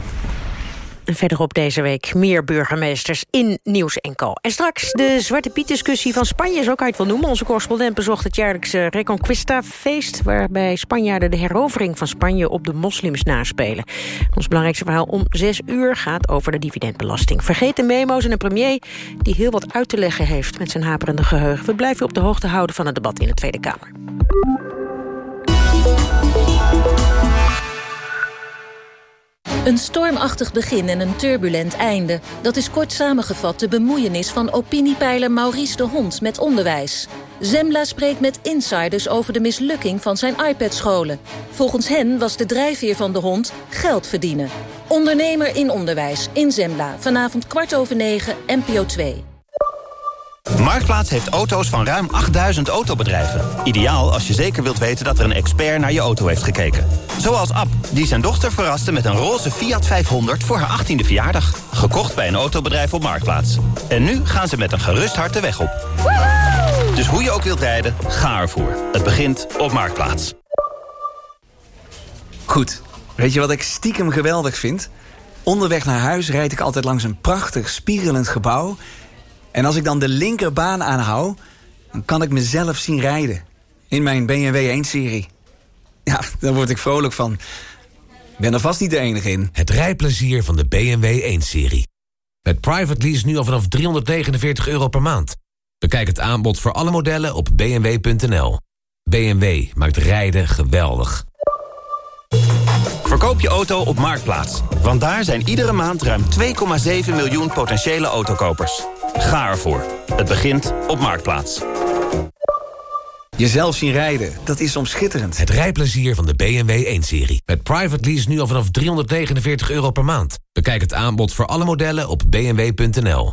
Verderop deze week meer burgemeesters in Nieuws en Co. En straks de Zwarte Piet-discussie van Spanje, zo kan je het wel noemen. Onze correspondent bezocht het jaarlijkse Reconquista-feest... waarbij Spanjaarden de herovering van Spanje op de moslims naspelen. Ons belangrijkste verhaal om zes uur gaat over de dividendbelasting. Vergeet de memo's en een premier die heel wat uit te leggen heeft... met zijn haperende geheugen. We blijven op de hoogte houden van het debat in de Tweede Kamer. Een stormachtig begin en een turbulent einde. Dat is kort samengevat de bemoeienis van opiniepeiler Maurice de Hond met onderwijs. Zembla spreekt met insiders over de mislukking van zijn iPad-scholen. Volgens hen was de drijfveer van de hond geld verdienen. Ondernemer in onderwijs in Zembla. Vanavond kwart over negen, NPO 2. Marktplaats heeft auto's van ruim 8000 autobedrijven. Ideaal als je zeker wilt weten dat er een expert naar je auto heeft gekeken. Zoals Ab, die zijn dochter verraste met een roze Fiat 500 voor haar 18e verjaardag. Gekocht bij een autobedrijf op Marktplaats. En nu gaan ze met een gerust hart de weg op. Dus hoe je ook wilt rijden, ga ervoor. Het begint op Marktplaats. Goed, weet je wat ik stiekem geweldig vind? Onderweg naar huis rijd ik altijd langs een prachtig spiegelend gebouw... En als ik dan de linkerbaan aanhoud, dan kan ik mezelf zien rijden. In mijn BMW 1-serie. Ja, daar word ik vrolijk van. Ik ben er vast niet de enige in. Het rijplezier van de BMW 1-serie. Met private lease nu al vanaf 349 euro per maand. Bekijk het aanbod voor alle modellen op bmw.nl. BMW maakt rijden geweldig. Verkoop je auto op Marktplaats. Want daar zijn iedere maand ruim 2,7 miljoen potentiële autokopers. Ga ervoor. Het begint op Marktplaats. Jezelf zien rijden, dat is soms schitterend. Het rijplezier van de BMW 1-serie. Met private lease nu al vanaf 349 euro per maand. Bekijk het aanbod voor alle modellen op bmw.nl.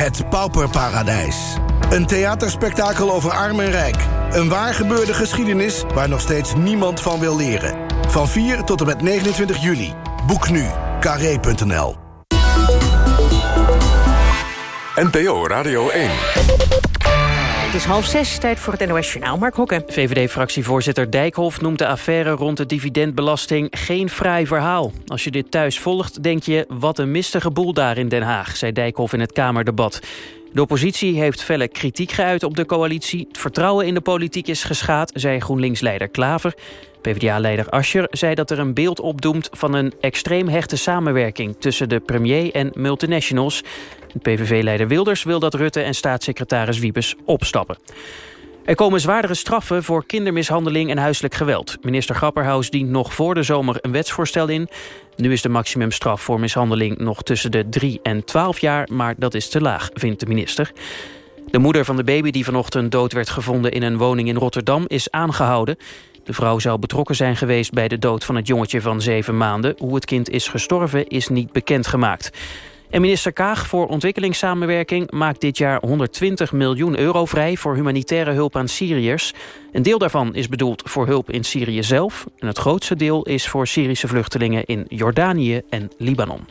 Het Pauperparadijs. Een theaterspektakel over arm en rijk. Een waar gebeurde geschiedenis waar nog steeds niemand van wil leren. Van 4 tot en met 29 juli. Boek nu. Carré.nl NPO Radio 1. Het is half zes, tijd voor het NOS Journaal. Mark Hokken. VVD-fractievoorzitter Dijkhoff noemt de affaire rond de dividendbelasting geen fraai verhaal. Als je dit thuis volgt, denk je, wat een mistige boel daar in Den Haag, zei Dijkhoff in het Kamerdebat. De oppositie heeft felle kritiek geuit op de coalitie. Het vertrouwen in de politiek is geschaad, zei GroenLinks-leider Klaver. PvdA-leider Ascher zei dat er een beeld opdoemt... van een extreem hechte samenwerking tussen de premier en multinationals. PVV-leider Wilders wil dat Rutte en staatssecretaris Wiebes opstappen. Er komen zwaardere straffen voor kindermishandeling en huiselijk geweld. Minister Grapperhaus dient nog voor de zomer een wetsvoorstel in. Nu is de maximumstraf voor mishandeling nog tussen de 3 en 12 jaar... maar dat is te laag, vindt de minister. De moeder van de baby die vanochtend dood werd gevonden in een woning in Rotterdam is aangehouden. De vrouw zou betrokken zijn geweest bij de dood van het jongetje van zeven maanden. Hoe het kind is gestorven is niet bekendgemaakt. En minister Kaag voor ontwikkelingssamenwerking maakt dit jaar 120 miljoen euro vrij voor humanitaire hulp aan Syriërs. Een deel daarvan is bedoeld voor hulp in Syrië zelf. En het grootste deel is voor Syrische vluchtelingen in Jordanië en Libanon.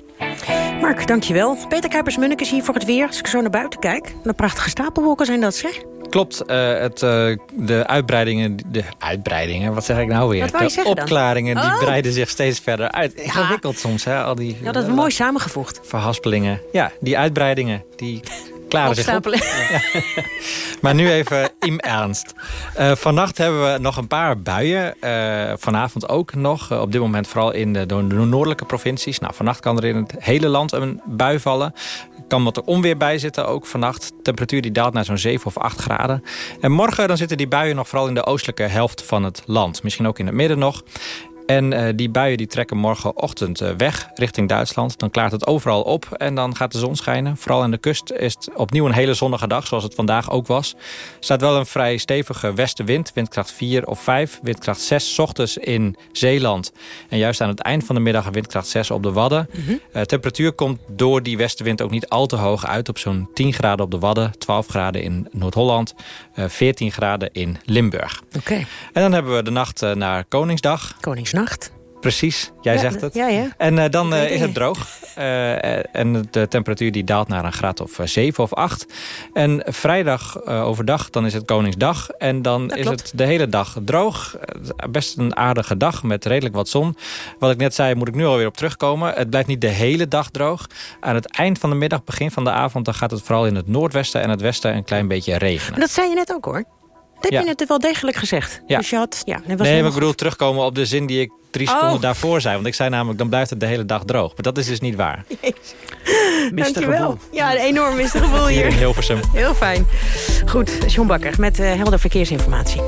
Mark, dankjewel. Peter Kuipers-Munnik is hier voor het weer. Als ik zo naar buiten kijk, een prachtige stapelwolken zijn dat, zeg. Klopt, uh, het, uh, de uitbreidingen, de uitbreidingen, wat zeg ik nou weer? de opklaringen, dan? die oh. breiden zich steeds verder uit. Ingewikkeld soms, hè? Al die, ja, dat is mooi samengevoegd. Verhaspelingen. Ja, die uitbreidingen, die klaren zich op. maar nu even im ernst. Uh, vannacht hebben we nog een paar buien. Uh, vanavond ook nog. Uh, op dit moment vooral in de, de, noordelijke provincies. Nou, vannacht kan er in het hele land een bui vallen. Kan wat er onweer bij zitten ook vannacht. Temperatuur die daalt naar zo'n 7 of 8 graden. En morgen dan zitten die buien nog vooral in de oostelijke helft van het land. Misschien ook in het midden nog. En uh, die buien die trekken morgenochtend uh, weg richting Duitsland. Dan klaart het overal op en dan gaat de zon schijnen. Vooral aan de kust is het opnieuw een hele zonnige dag, zoals het vandaag ook was. Er staat wel een vrij stevige westenwind, windkracht 4 of 5. Windkracht 6 ochtends in Zeeland. En juist aan het eind van de middag een windkracht 6 op de Wadden. Mm -hmm. uh, temperatuur komt door die westenwind ook niet al te hoog uit. Op zo'n 10 graden op de Wadden, 12 graden in Noord-Holland, 14 graden in Limburg. Oké. Okay. En dan hebben we de nacht naar Koningsdag. Koningsnacht. Precies, jij ja, zegt het. Ja, ja. En uh, dan uh, is het droog. Uh, en de temperatuur die daalt naar een graad of 7 of 8. En vrijdag overdag, dan is het Koningsdag. En dan Dat is klopt. het de hele dag droog. Best een aardige dag met redelijk wat zon. Wat ik net zei, moet ik nu alweer op terugkomen. Het blijft niet de hele dag droog. Aan het eind van de middag, begin van de avond... dan gaat het vooral in het noordwesten en het westen een klein beetje regenen. Maar dat zei je net ook hoor. Dat Ja. heb je net wel degelijk gezegd. Ja. Dus je had... Ja, Nee, maar ik bedoel terugkomen op de zin die ik drie Oh. seconden daarvoor zei. Want ik zei namelijk, dan blijft het de hele dag droog. Maar dat is dus niet waar. Dankjewel. Ja, een enorm mistig gevoel Hier in hier. Hilversum. Heel fijn. Goed, John Bakker met eh, helder verkeersinformatie.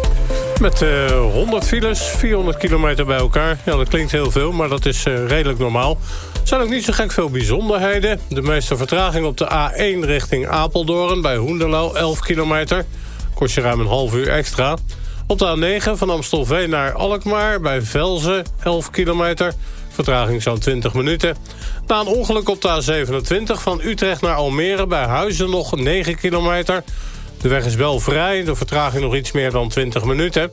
Met eh 100 files, 400 kilometer bij elkaar. Ja, dat klinkt heel veel, maar dat is eh, redelijk normaal. Er zijn ook niet zo gek veel bijzonderheden. De meeste vertraging op de A1 richting Apeldoorn... bij Hoenderloo, 11 kilometer. Kost je ruim een half uur extra. Op de A9 van Amstelveen naar Alkmaar... bij Velzen, 11 kilometer. Vertraging zo'n 20 minuten. Na een ongeluk op de A27 van Utrecht naar Almere... bij Huizen nog 9 kilometer... De weg is wel vrij, de vertraging nog iets meer dan 20 minuten.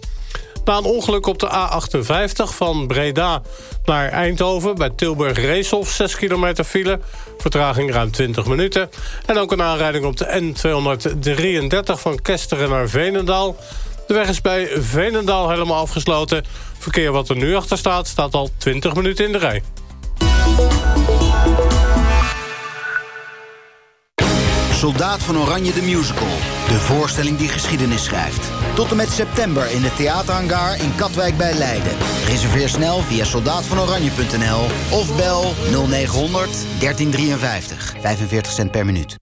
Na een ongeluk op de A58 van Breda naar Eindhoven... bij Tilburg-Reeshof, 6 kilometer file. Vertraging ruim 20 minuten. En ook een aanrijding op de N233 van Kesteren naar Veenendaal. De weg is bij Veenendaal helemaal afgesloten. Verkeer wat er nu achter staat, staat al 20 minuten in de rij. Soldaat van Oranje de Musical. De voorstelling die geschiedenis schrijft. Tot en met september in de theaterhangar in Katwijk bij Leiden. Reserveer snel via soldaatvanoranje.nl of bel 0900 1353. 45 cent per minuut.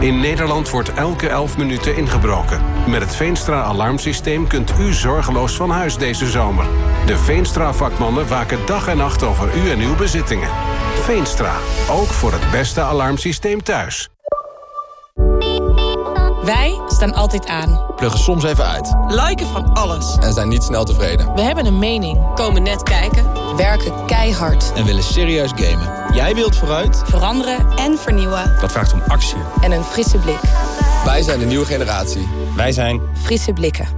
In Nederland wordt elke 11 minuten ingebroken. Met het Veenstra-alarmsysteem kunt u zorgeloos van huis deze zomer. De Veenstra-vakmannen waken dag en nacht over u en uw bezittingen. Veenstra, ook voor het beste alarmsysteem thuis. Wij staan altijd aan. Pluggen soms even uit. Liken van alles. En zijn niet snel tevreden. We hebben een mening. Komen net kijken. Werken keihard. En willen serieus gamen. Jij wilt vooruit. Veranderen en vernieuwen. Dat vraagt om actie. En een frisse blik. Wij zijn de nieuwe generatie. Wij zijn... Frisse blikken.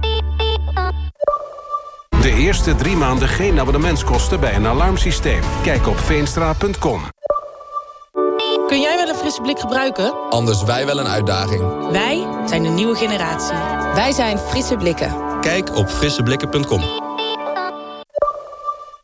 De eerste drie maanden geen abonnementskosten bij een alarmsysteem. Kijk op veenstra.com. Kun jij wel een frisse blik gebruiken? Anders wij wel een uitdaging. Wij zijn de nieuwe generatie. Wij zijn frisse blikken. Kijk op frisseblikken.com.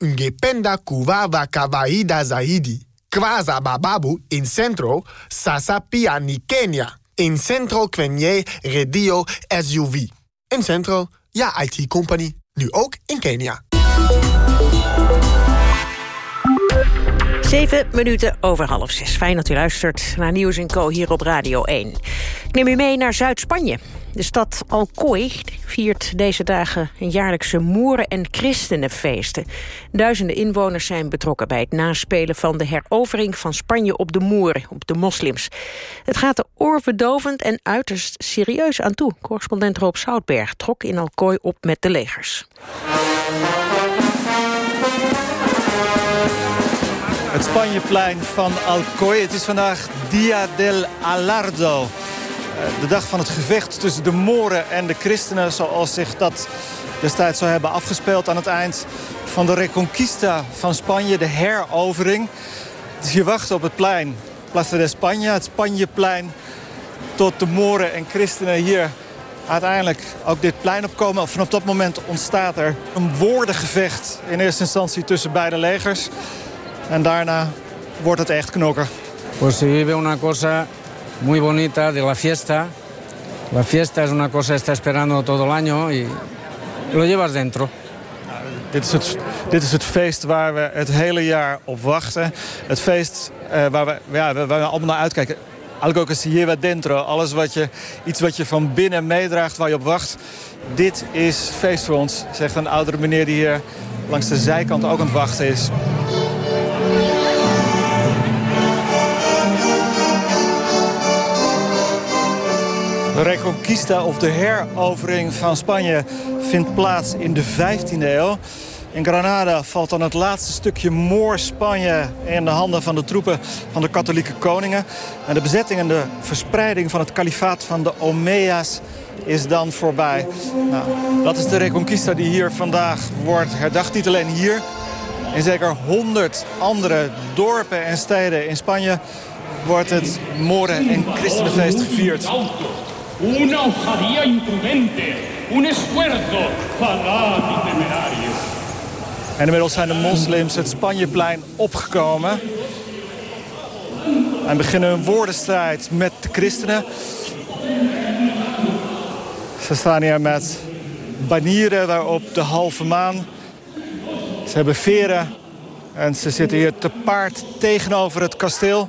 ungependa kuwawa kawaida zaidi. Kwaza bababu in Centro, sasa pia ni Kenya. In Centro kwenye redio SUV. In Centro, ja IT-company. Nu ook in Kenia. Zeven minuten over half zes. Fijn dat u luistert naar Nieuws Co hier op Radio 1. Ik neem u mee naar Zuid-Spanje. De stad Alcoy viert deze dagen een jaarlijkse moeren- en christenenfeesten. Duizenden inwoners zijn betrokken bij het naspelen van de herovering van Spanje op de Moeren, op de moslims. Het gaat er oorverdovend en uiterst serieus aan toe. Correspondent Roop Zoutberg trok in Alcoy op met de legers. Het Spanjeplein van Alcoy. Het is vandaag Dia del Alardo. Eh, De dag van het gevecht tussen de Moren en de christenen... zoals zich dat destijds zou hebben afgespeeld aan het eind van de Reconquista van Spanje. De herovering. Is hier wachten op het plein. Plaza de España, het Spanjeplein. Tot de Moren en christenen hier uiteindelijk ook dit plein opkomen. Vanaf dat moment ontstaat er een woordengevecht... in eerste instantie tussen beide legers... En daarna wordt het echt knokken. Pues se vive una cosa muy bonita de la fiesta. La fiesta es una cosa que está esperando todo el año y lo llevas dentro. Dit is, het, dit is het feest waar we het hele jaar op wachten. Het feest eh, waar, we, ja, waar we allemaal naar uitkijken. Algo que se lleva dentro. Alles wat je, iets wat je van binnen meedraagt, waar je op wacht. Dit is feest voor ons, zegt een oudere meneer die hier langs de zijkant ook aan het wachten is. De Reconquista of de herovering van Spanje vindt plaats in de 15e eeuw. In Granada valt dan het laatste stukje Moor-Spanje... in de handen van de troepen van de katholieke koningen. En de bezetting en de verspreiding van het kalifaat van de Omeya's is dan voorbij. Nou, dat is de Reconquista die hier vandaag wordt herdacht. Niet alleen hier, in zeker 100 andere dorpen en steden in Spanje... wordt het Moren- en Christenenfeest gevierd. Una osadía imprudente, un esfuerzo falaz y temerario. En inmiddels zijn de moslims het Spanjeplein opgekomen. En beginnen een woordenstrijd met de christenen. Ze staan hier met banieren waarop de halve maan. Ze hebben veren en ze zitten hier te paard tegenover het kasteel...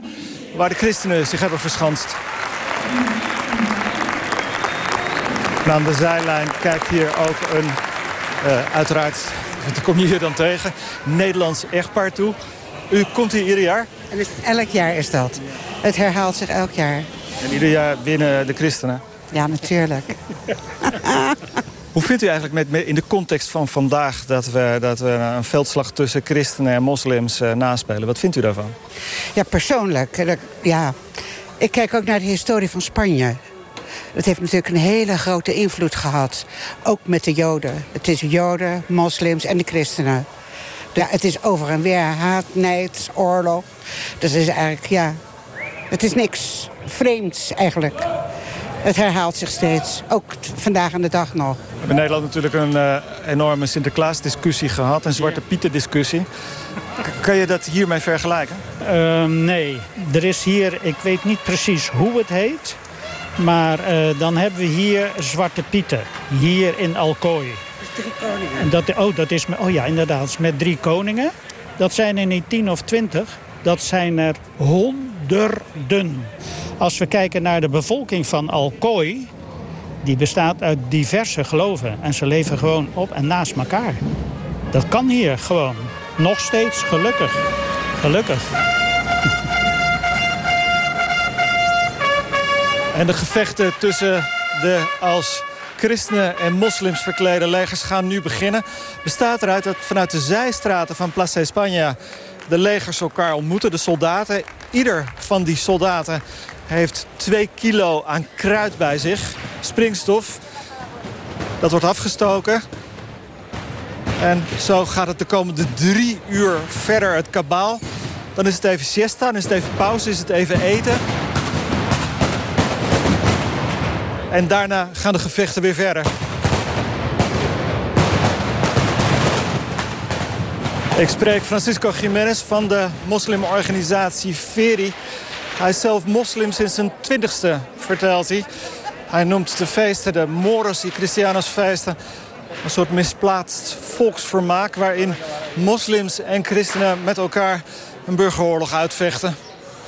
waar de christenen zich hebben verschanst. En aan de zijlijn kijkt hier ook een, uh, uiteraard, dat kom je hier dan tegen, Nederlands echtpaar toe. U komt hier ieder jaar? Elk jaar is dat. Het herhaalt zich elk jaar. En ieder jaar winnen de christenen? Ja, natuurlijk. Hoe vindt u eigenlijk met, in de context van vandaag... dat we, dat we een veldslag tussen christenen en moslims uh, naspelen? Wat vindt u daarvan? Ja, persoonlijk. Ja. Ik kijk ook naar de historie van Spanje. Dat heeft natuurlijk een hele grote invloed gehad. Ook met de Joden. Het is Joden, moslims en de christenen. Ja, het is over en weer haat, nijd, oorlog. Dus het is eigenlijk, ja... Het is niks vreemds eigenlijk. Het herhaalt zich steeds, ook vandaag aan de dag nog. We hebben in Nederland natuurlijk een uh, enorme Sinterklaas-discussie gehad. Een Zwarte Pieten-discussie. Kan je dat hiermee vergelijken? Uh, nee, er is hier, ik weet niet precies hoe het heet... maar uh, dan hebben we hier Zwarte Pieten, hier in Alcoy. Drie koningen. Dat, oh, dat is, oh ja, inderdaad, met drie koningen. Dat zijn er niet tien of twintig, dat zijn er honderden. Als we kijken naar de bevolking van Alcoy... die bestaat uit diverse geloven. En ze leven gewoon op en naast elkaar. Dat kan hier gewoon. Nog steeds gelukkig. Gelukkig. En de gevechten tussen de als christenen en moslims verklede legers gaan nu beginnen. Bestaat eruit dat vanuit de zijstraten van Plaza España de legers elkaar ontmoeten, de soldaten. Ieder van die soldaten heeft twee kilo aan kruid bij zich. Springstof. Dat wordt afgestoken. En zo gaat het de komende drie uur verder het kabaal. Dan is het even siesta, dan is het even pauze, is het even eten. En daarna gaan de gevechten weer verder. Ik spreek Francisco Jiménez van de moslimorganisatie Veri. Hij is zelf moslim sinds zijn twintigste, vertelt hij. Hij noemt de feesten, de Moros y Cristianos feesten... een soort misplaatst volksvermaak... waarin moslims en christenen met elkaar een burgeroorlog uitvechten.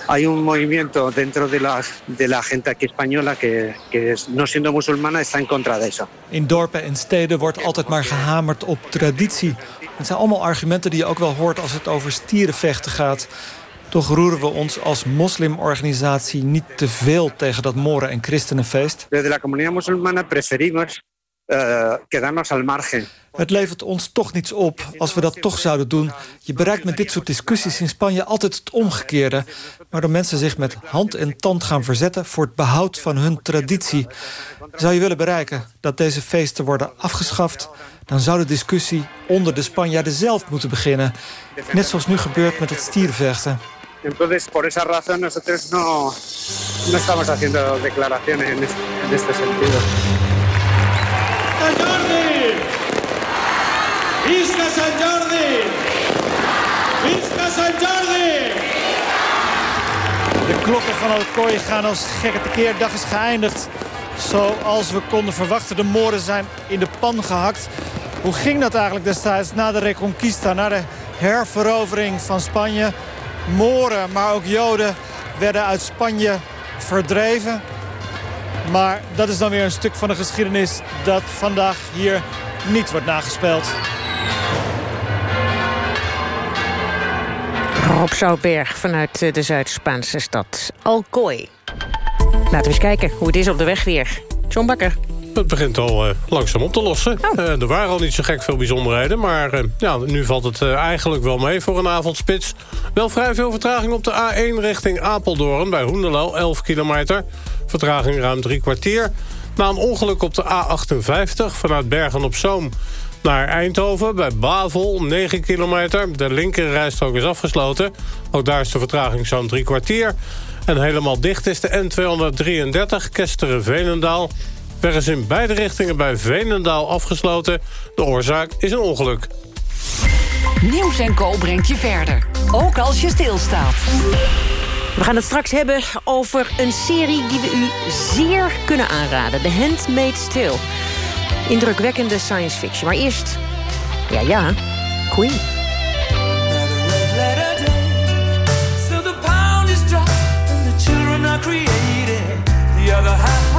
Hay un movimiento dentro de la, de la gente aquí española que, que no siendo musulmana está en contra de eso. In dorpen en steden wordt altijd maar gehamerd op traditie. Het zijn allemaal argumenten die je ook wel hoort als het over stierenvechten gaat. Toch roeren we ons als moslimorganisatie niet te veel tegen dat moren- en christenenfeest. Desde la comunidad musulmana preferimos uh, quedarnos al margen. Het levert ons toch niets op als we dat toch zouden doen. Je bereikt met dit soort discussies in Spanje altijd het omgekeerde. Waardoor mensen zich met hand en tand gaan verzetten... voor het behoud van hun traditie. Zou je willen bereiken dat deze feesten worden afgeschaft... dan zou de discussie onder de Spanjaarden zelf moeten beginnen. Net zoals nu gebeurt met het stierenvechten. Entonces, por esa razón nosotros no, no estamos haciendo declaraciones en este, en este sentido. Sant Jordi! Visca Sant Jordi! De klokken van Alcoy gaan als gekke tekeer. Dag is geëindigd. Zoals we konden verwachten. De moorden zijn in de pan gehakt. Hoe ging dat eigenlijk destijds na de Reconquista, na de herverovering van Spanje? Moren, maar ook Joden werden uit Spanje verdreven. Maar dat is dan weer een stuk van de geschiedenis dat vandaag hier niet wordt nagespeeld. Rob Zouberg vanuit de Zuid-Spaanse stad Alcoy. Laten we eens kijken hoe het is op de weg weer. John Bakker. Het begint al uh, langzaam op te lossen. Oh. Uh, er waren al niet zo gek veel bijzonderheden. Maar uh, ja, nu valt het eigenlijk wel mee voor een avondspits. Wel vrij veel vertraging op de A1 richting Apeldoorn... bij Hoenderloo, 11 kilometer. Vertraging ruim drie kwartier. Na een ongeluk op de A58 vanuit Bergen-op-Zoom naar Eindhoven bij Bavel, 9 kilometer. De linkerrijstrook is afgesloten. Ook daar is de vertraging zo'n drie kwartier. En helemaal dicht is de N233 Kesteren-Veenendaal. Weg is in beide richtingen bij Veenendaal afgesloten. De oorzaak is een ongeluk. Nieuws en Co brengt je verder. Ook als je stilstaat. We gaan het straks hebben over een serie die we u zeer kunnen aanraden. The Handmaid's Tale. Indrukwekkende science fiction. Maar eerst, ja ja, Queen. created the other half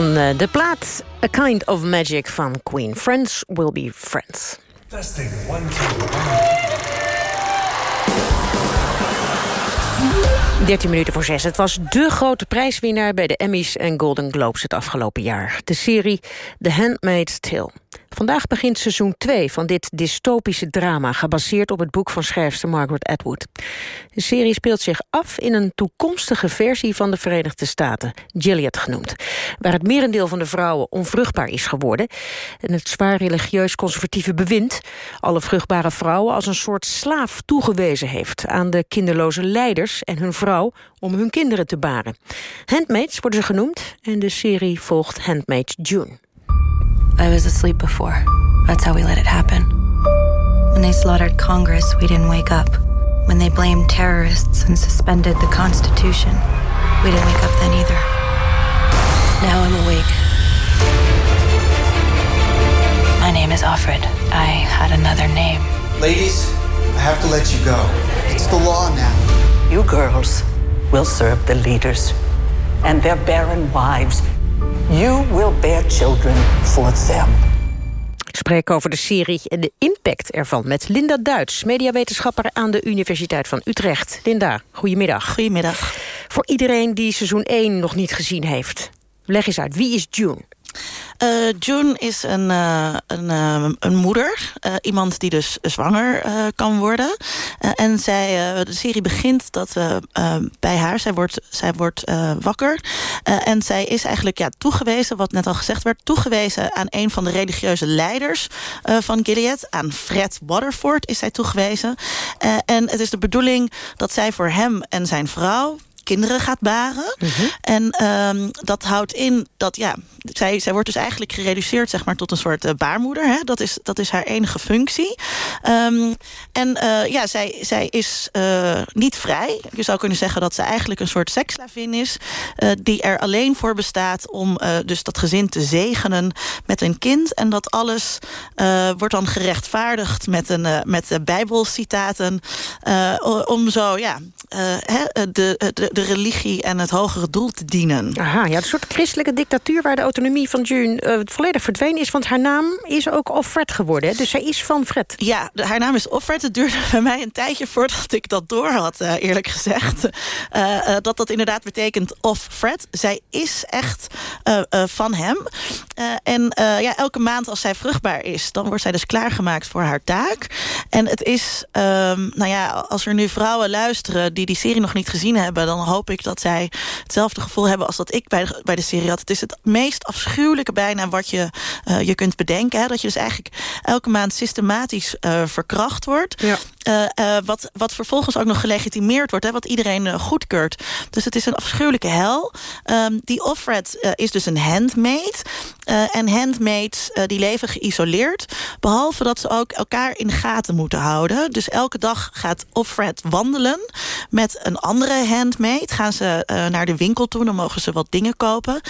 van uh, de plaat A Kind of Magic van Queen. Friends will be friends. Testing, one, two, one. 13 minuten voor 6. Het was de grote prijswinnaar bij de Emmys en Golden Globes het afgelopen jaar. De serie The Handmaid's Tale. Vandaag begint seizoen 2 van dit dystopische drama... gebaseerd op het boek van schrijfster Margaret Atwood. De serie speelt zich af in een toekomstige versie van de Verenigde Staten... Gilead genoemd, waar het merendeel van de vrouwen onvruchtbaar is geworden... en het zwaar religieus conservatieve bewind... alle vruchtbare vrouwen als een soort slaaf toegewezen heeft... aan de kinderloze leiders en hun vrouw om hun kinderen te baren. Handmaids worden ze genoemd en de serie volgt Handmaid's June. I was asleep before. That's how we let it happen. When they slaughtered Congress, we didn't wake up. When they blamed terrorists and suspended the Constitution, we didn't wake up then either. Now I'm awake. My name is Alfred. I had another name. Ladies, I have to let you go. It's the law now. You girls will serve the leaders and their barren wives. You will bear children for them. Ik spreek over de serie en de impact ervan met Linda Duits... mediawetenschapper aan de Universiteit van Utrecht. Linda, goedemiddag. Goedemiddag. Voor iedereen die seizoen 1 nog niet gezien heeft... leg eens uit, wie is June? Uh, June is een, uh, een, uh, een moeder. iemand die dus zwanger kan worden. en zij, de serie begint dat bij haar. Zij wordt, zij wordt wakker. en zij is eigenlijk ja, toegewezen, wat net al gezegd werd... toegewezen aan een van de religieuze leiders van Gilead. Aan Fred Waterford is zij toegewezen. en het is de bedoeling dat zij voor hem en zijn vrouw kinderen gaat baren. Mhm. En um, dat houdt in dat, ja, zij, zij wordt dus eigenlijk gereduceerd zeg maar, tot een soort uh, baarmoeder. Hè? Dat, is, dat is haar enige functie. Um, en uh, ja, zij, zij is uh, niet vrij. Je zou kunnen zeggen dat ze eigenlijk een soort seksslavin is... die er alleen voor bestaat om dus dat gezin te zegenen met een kind. En dat alles wordt dan gerechtvaardigd met, een, met bijbelcitaten... om zo, ja, de, de, de religie en het hogere doel te dienen. Aha, ja, een soort christelijke dictatuur... waar de autonomie van June uh, volledig verdwenen is. Want haar naam is ook Offred geworden. Hè? Dus zij is van Fred. Ja, haar naam is Offred. Het duurde bij mij een tijdje voordat ik dat door had, uh, eerlijk gezegd. Uh, dat dat inderdaad betekent of Fred. Zij is echt van hem. en ja, elke maand als zij vruchtbaar is... dan wordt zij dus klaargemaakt voor haar taak. En het is, um, nou ja, als er nu vrouwen luisteren... die die serie nog niet gezien hebben... dan hoop ik dat zij hetzelfde gevoel hebben als dat ik bij de, bij de serie had. Het is het meest afschuwelijke bijna wat je, uh, je kunt bedenken. Hè? Dat je dus eigenlijk elke maand systematisch uh, verkracht wordt. Ja. Uh, wat, wat vervolgens ook nog gelegitimeerd wordt. Hè? Wat iedereen goedkeurt. Dus het is een afschuwelijke hel. Um, die Offred is dus een handmaid. en handmaids die leven geïsoleerd. Behalve dat ze ook elkaar in de gaten moeten houden. Dus elke dag gaat Offred wandelen met een andere handmaid. Gaan ze naar de winkel toe. Dan mogen ze wat dingen kopen.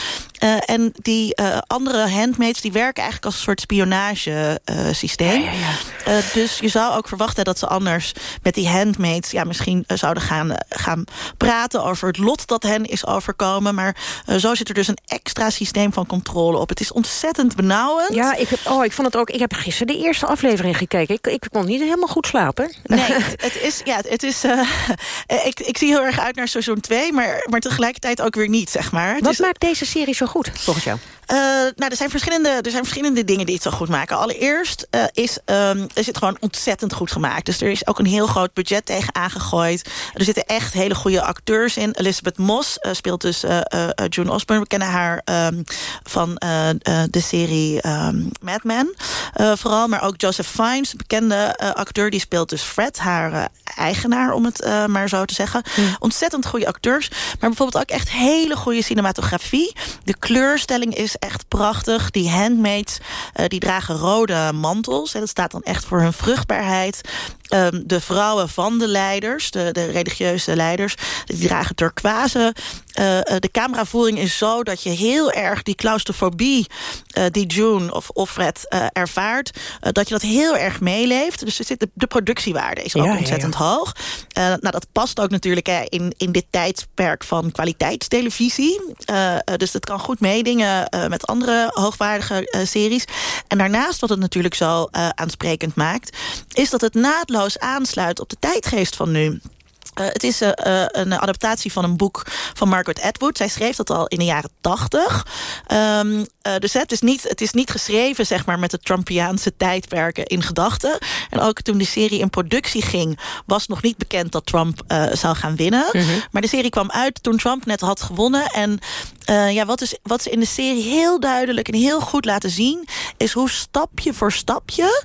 Uh, en die uh, andere handmaids die werken eigenlijk als een soort spionagesysteem. Uh, ja, ja, ja. dus je zou ook verwachten dat ze anders met die handmaids... Ja, misschien zouden gaan, gaan praten over het lot dat hen is overkomen. Maar zo zit er dus een extra systeem van controle op. Het is ontzettend benauwend. Ja, ik, heb, oh, ik vond het ook. Ik heb gisteren de eerste aflevering gekeken. Ik, ik kon niet helemaal goed slapen. Nee, het, het is... Ja, het is ik, ik zie heel erg uit naar seizoen 2, maar, maar tegelijkertijd ook weer niet, zeg maar. Wat maakt deze serie zo goed, volgens jou? Uh, nou, er zijn, verschillende, er zijn verschillende dingen die het zo goed maken. Allereerst uh, is, um, is het gewoon ontzettend goed gemaakt. Dus er is ook een heel groot budget tegen aangegooid. Er zitten echt hele goede acteurs in. Elizabeth Moss uh, speelt dus June Osborne. We kennen haar um, van de serie um, Mad Men. vooral, maar ook Joseph Fiennes, bekende acteur... die speelt dus Fred, haar eigenaar, om het maar zo te zeggen. Mm. Ontzettend goede acteurs. Maar bijvoorbeeld ook echt hele goede cinematografie. De kleurstelling is echt prachtig. Die handmaids uh, die dragen rode mantels. En dat staat dan echt voor hun vruchtbaarheid. Um, de vrouwen van de leiders, de, de religieuze leiders... die dragen turquoise. Uh, de cameravoering is zo dat je heel erg die claustrofobie... Uh, die June of Offred uh, ervaart... dat je dat heel erg meeleeft. Dus er zit de, de productiewaarde is ook ja, ontzettend ja, ja. hoog. nou, dat past ook natuurlijk hè, in, in dit tijdperk van kwaliteitstelevisie. dus het kan goed meedingen met andere hoogwaardige series. En daarnaast wat het natuurlijk zo aansprekend maakt... is dat het naadloos aansluit op de tijdgeest van nu. Uh, het is een adaptatie van een boek van Margaret Atwood. Zij schreef dat al in de jaren tachtig. Um, dus het is, niet, het is niet geschreven zeg maar, met de Trumpiaanse tijdperken in gedachten. En ook toen de serie in productie ging... was nog niet bekend dat Trump zou gaan winnen. Mm -hmm. Maar de serie kwam uit toen Trump net had gewonnen. En ja, wat, is, wat ze in de serie heel duidelijk en heel goed laten zien... is hoe stapje voor stapje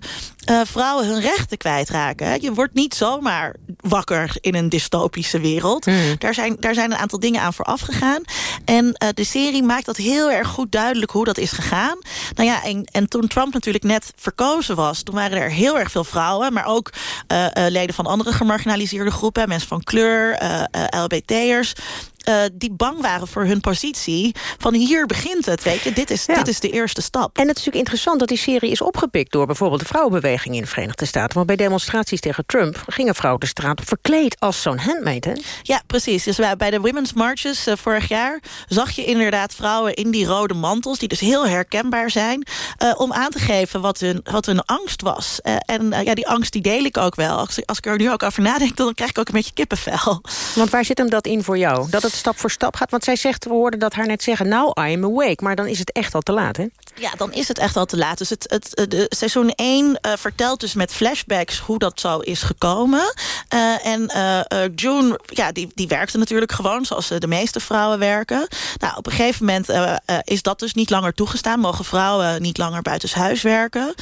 uh, vrouwen hun rechten kwijtraken. Je wordt niet zomaar wakker in een dystopische wereld. Mm. Daar, zijn, daar zijn een aantal dingen aan vooraf gegaan. En uh, de serie maakt dat heel erg goed duidelijk hoe dat is gegaan. Nou ja, en, en toen Trump natuurlijk net verkozen was... toen waren er heel erg veel vrouwen... maar ook uh, uh, leden van andere gemarginaliseerde groepen... mensen van kleur, uh, LBT'ers uh, die bang waren voor hun positie. Van hier begint het, weet je. Dit is, Ja. dit is de eerste stap. En het is natuurlijk interessant dat die serie is opgepikt... door bijvoorbeeld de vrouwenbeweging in de Verenigde Staten. Want bij demonstraties tegen Trump gingen vrouwen de straat verkleed als zo'n handmaid, hè? Ja, precies. Dus bij de Women's Marches eh, vorig jaar... zag je inderdaad vrouwen in die rode mantels... die dus heel herkenbaar zijn... eh, om aan te geven wat hun, wat hun angst was. En ja, die angst die deel ik ook wel. Als, ik- als ik er nu ook over nadenk... dan krijg ik ook een beetje kippenvel. Want waar zit hem dat in voor jou? Dat het stap voor stap gaat? Want zij zegt, we hoorden dat haar net zeggen... now I'm awake, maar dan is het echt al te laat, hè? Ja, dan is het echt al te laat. Dus het, het, eh, de seizoen 1 eh, vertelt dus met flashbacks hoe dat zo is gekomen. Eh, en June, ja, die, die werkte natuurlijk gewoon zoals de meeste vrouwen werken. Nou, op een gegeven moment is dat dus niet langer toegestaan. Mogen vrouwen niet langer buitenshuis werken.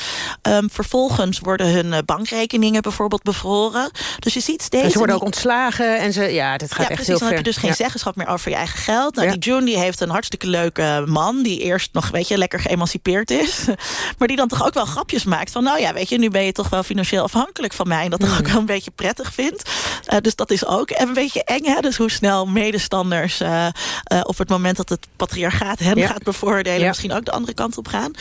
Ehm, vervolgens worden hun bankrekeningen bijvoorbeeld bevroren. Dus je ziet steeds... En ze worden ook ontslagen en ze, ja, dat gaat ja, echt precies, heel dan ver. heb je dus geen Ja. Zeggenschap meer over je eigen geld. Nou, Ja. Die June die heeft een hartstikke leuke man... die eerst nog, weet je, lekker geëmancipeerd is. Maar die dan toch ook wel grapjes maakt van... nou ja, weet je, nu ben je toch wel financieel afhankelijk van mij... en dat toch Hmm. ook wel een beetje prettig vindt. Eh, dus dat is ook een beetje eng, hè? Dus hoe snel medestanders... eh, eh, op het moment dat het patriarchaat hen Ja. gaat bevoordelen... Ja. misschien ook de andere kant op gaan.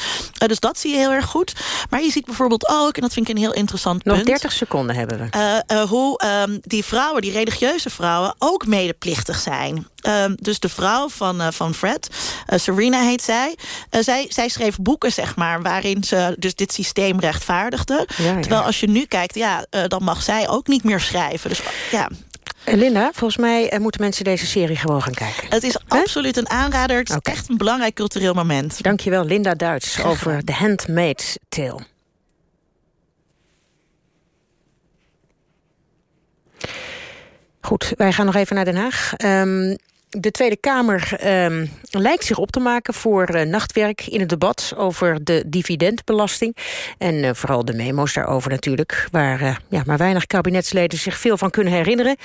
Dus dat zie je heel erg goed. Maar je ziet bijvoorbeeld ook, en dat vind ik een heel interessant Nog punt... 30 seconden hebben we. Hoe ehm, die vrouwen, die religieuze vrouwen, ook medeplichtig zijn. Ehm, dus de vrouw van, eh, van Fred, eh, Serena heet zij, eh, zij... Zij schreef boeken, zeg maar, waarin ze dus dit systeem rechtvaardigde. Ja, ja. Terwijl als je nu kijkt, ja, dan mag zij ook niet meer schrijven. Dus ja, Linda, volgens mij moeten mensen deze serie gewoon gaan kijken. het is absoluut een aanrader. Het is echt een belangrijk cultureel moment. Dankjewel, Linda Duits, over The Handmaid's Tale. Goed, wij gaan nog even naar Den Haag. Ehm, de Tweede Kamer ehm, lijkt zich op te maken voor eh, nachtwerk in het debat over de dividendbelasting. En eh, vooral de memo's daarover natuurlijk, waar eh, ja, maar weinig kabinetsleden zich veel van kunnen herinneren.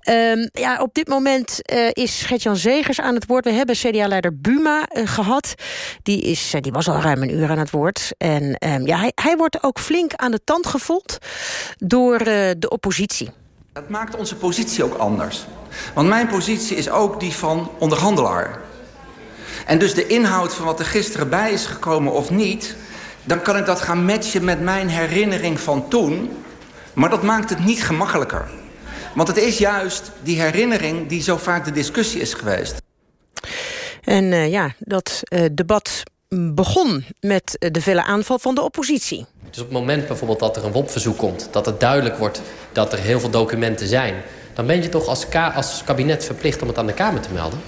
Ehm, ja, op dit moment is Gertjan Zegers aan het woord. We hebben CDA-leider Buma eh, gehad. Die, is, die was al ruim een uur aan het woord. En ja, hij, hij wordt ook flink aan de tand gevoeld door de oppositie. Dat maakt onze positie ook anders. Want mijn positie is ook die van onderhandelaar. En dus de inhoud van wat er gisteren bij is gekomen of niet... dan kan ik dat gaan matchen met mijn herinnering van toen. Maar dat maakt het niet gemakkelijker. Want het is juist die herinnering die zo vaak de discussie is geweest. En eh, ja, dat eh, debat begon met eh, de felle aanval van de oppositie. Dus op het moment bijvoorbeeld dat er een WOP-verzoek komt... dat het duidelijk wordt dat er heel veel documenten zijn... dan ben je toch als, ka- als kabinet verplicht om het aan de Kamer te melden?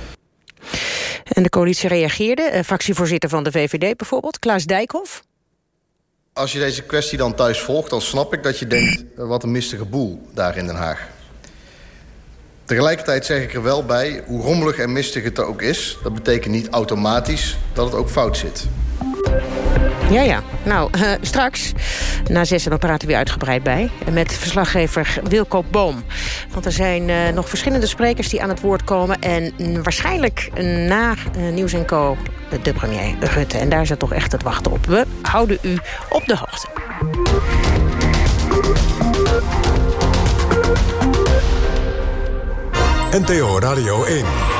En de coalitie reageerde. Eh, fractievoorzitter van de VVD bijvoorbeeld, Klaas Dijkhoff. Als je deze kwestie dan thuis volgt, dan snap ik dat je denkt... eh, wat een mistige boel daar in Den Haag. Tegelijkertijd zeg ik er wel bij, hoe rommelig en mistig het ook is... dat betekent niet automatisch dat het ook fout zit. Ja, ja. Nou, eh, straks, na zes, dan praten we weer uitgebreid bij. Met verslaggever Wilco Boom. Want er zijn eh, nog verschillende sprekers die aan het woord komen. En waarschijnlijk na eh, Nieuws en Co. de premier Rutte. En daar het toch echt het wachten op. We houden u op de hoogte. NTO Radio 1.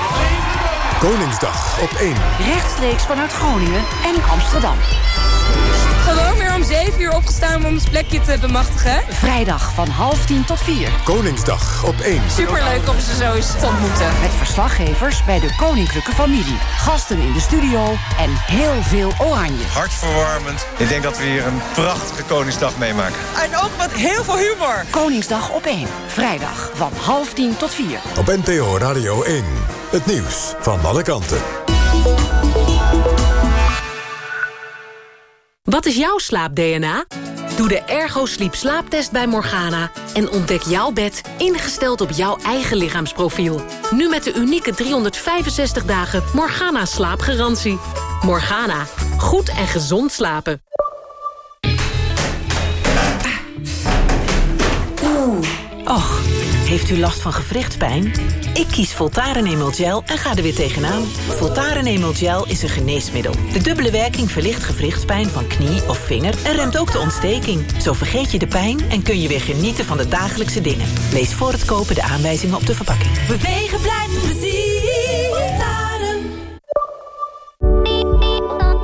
Koningsdag op 1. Rechtstreeks vanuit Groningen en Amsterdam. 7 uur opgestaan om ons plekje te bemachtigen. Vrijdag van half tien tot vier. Koningsdag op 1. Superleuk om ze zo eens te ontmoeten. Met verslaggevers bij de koninklijke familie. Gasten in de studio en heel veel oranje. Hartverwarmend. Ik denk dat we hier een prachtige Koningsdag meemaken. En ook met heel veel humor. Koningsdag op 1. Vrijdag van half tien tot vier. Op NTO Radio 1. Het nieuws van alle kanten. Wat is jouw slaap-DNA? Doe de Ergo Sleep slaaptest bij Morgana... en ontdek jouw bed ingesteld op jouw eigen lichaamsprofiel. Nu met de unieke 365 dagen Morgana slaapgarantie. Morgana. Goed en gezond slapen. Oeh. Och, Heeft u last van gewrichtspijn? Ik kies Voltaren Emel Gel en ga er weer tegenaan. Voltaren Emel Gel is een geneesmiddel. De dubbele werking verlicht gewrichtspijn van knie of vinger... en remt ook de ontsteking. Zo vergeet je de pijn en kun je weer genieten van de dagelijkse dingen. Lees voor het kopen de aanwijzingen op de verpakking. Bewegen blijft plezier. Voltaren.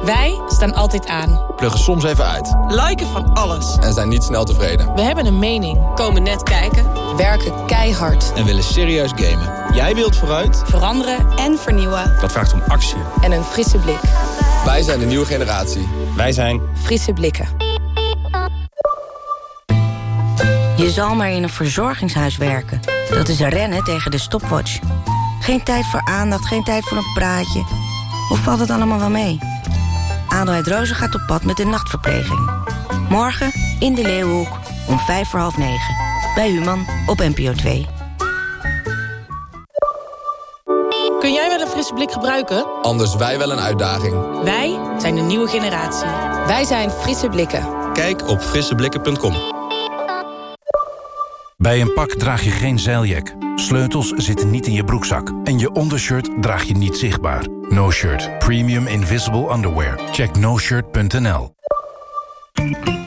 Wij staan altijd aan. Pluggen soms even uit. Liken van alles. En zijn niet snel tevreden. We hebben een mening. Komen net kijken. Werken keihard. En willen serieus gamen. Jij wilt vooruit. Veranderen en vernieuwen. Dat vraagt om actie. En een frisse blik. Wij zijn de nieuwe generatie. Wij zijn... Frisse blikken. Je zal maar in een verzorgingshuis werken. Dat is rennen tegen de stopwatch. Geen tijd voor aandacht, geen tijd voor een praatje. Hoe valt het allemaal wel mee? Adelheid Rozen gaat op pad met de nachtverpleging. Morgen in de Leeuwenhoek om vijf voor half negen. Bij Human op NPO 2. Kun jij wel een frisse blik gebruiken? Anders wij wel een uitdaging. Wij zijn de nieuwe generatie. Wij zijn Frisse Blikken. Kijk op frisseblikken.com. Bij een pak draag je geen zeiljak. Sleutels zitten niet in je broekzak. En je ondershirt draag je niet zichtbaar. No Shirt. Premium Invisible Underwear. Check noshirt.nl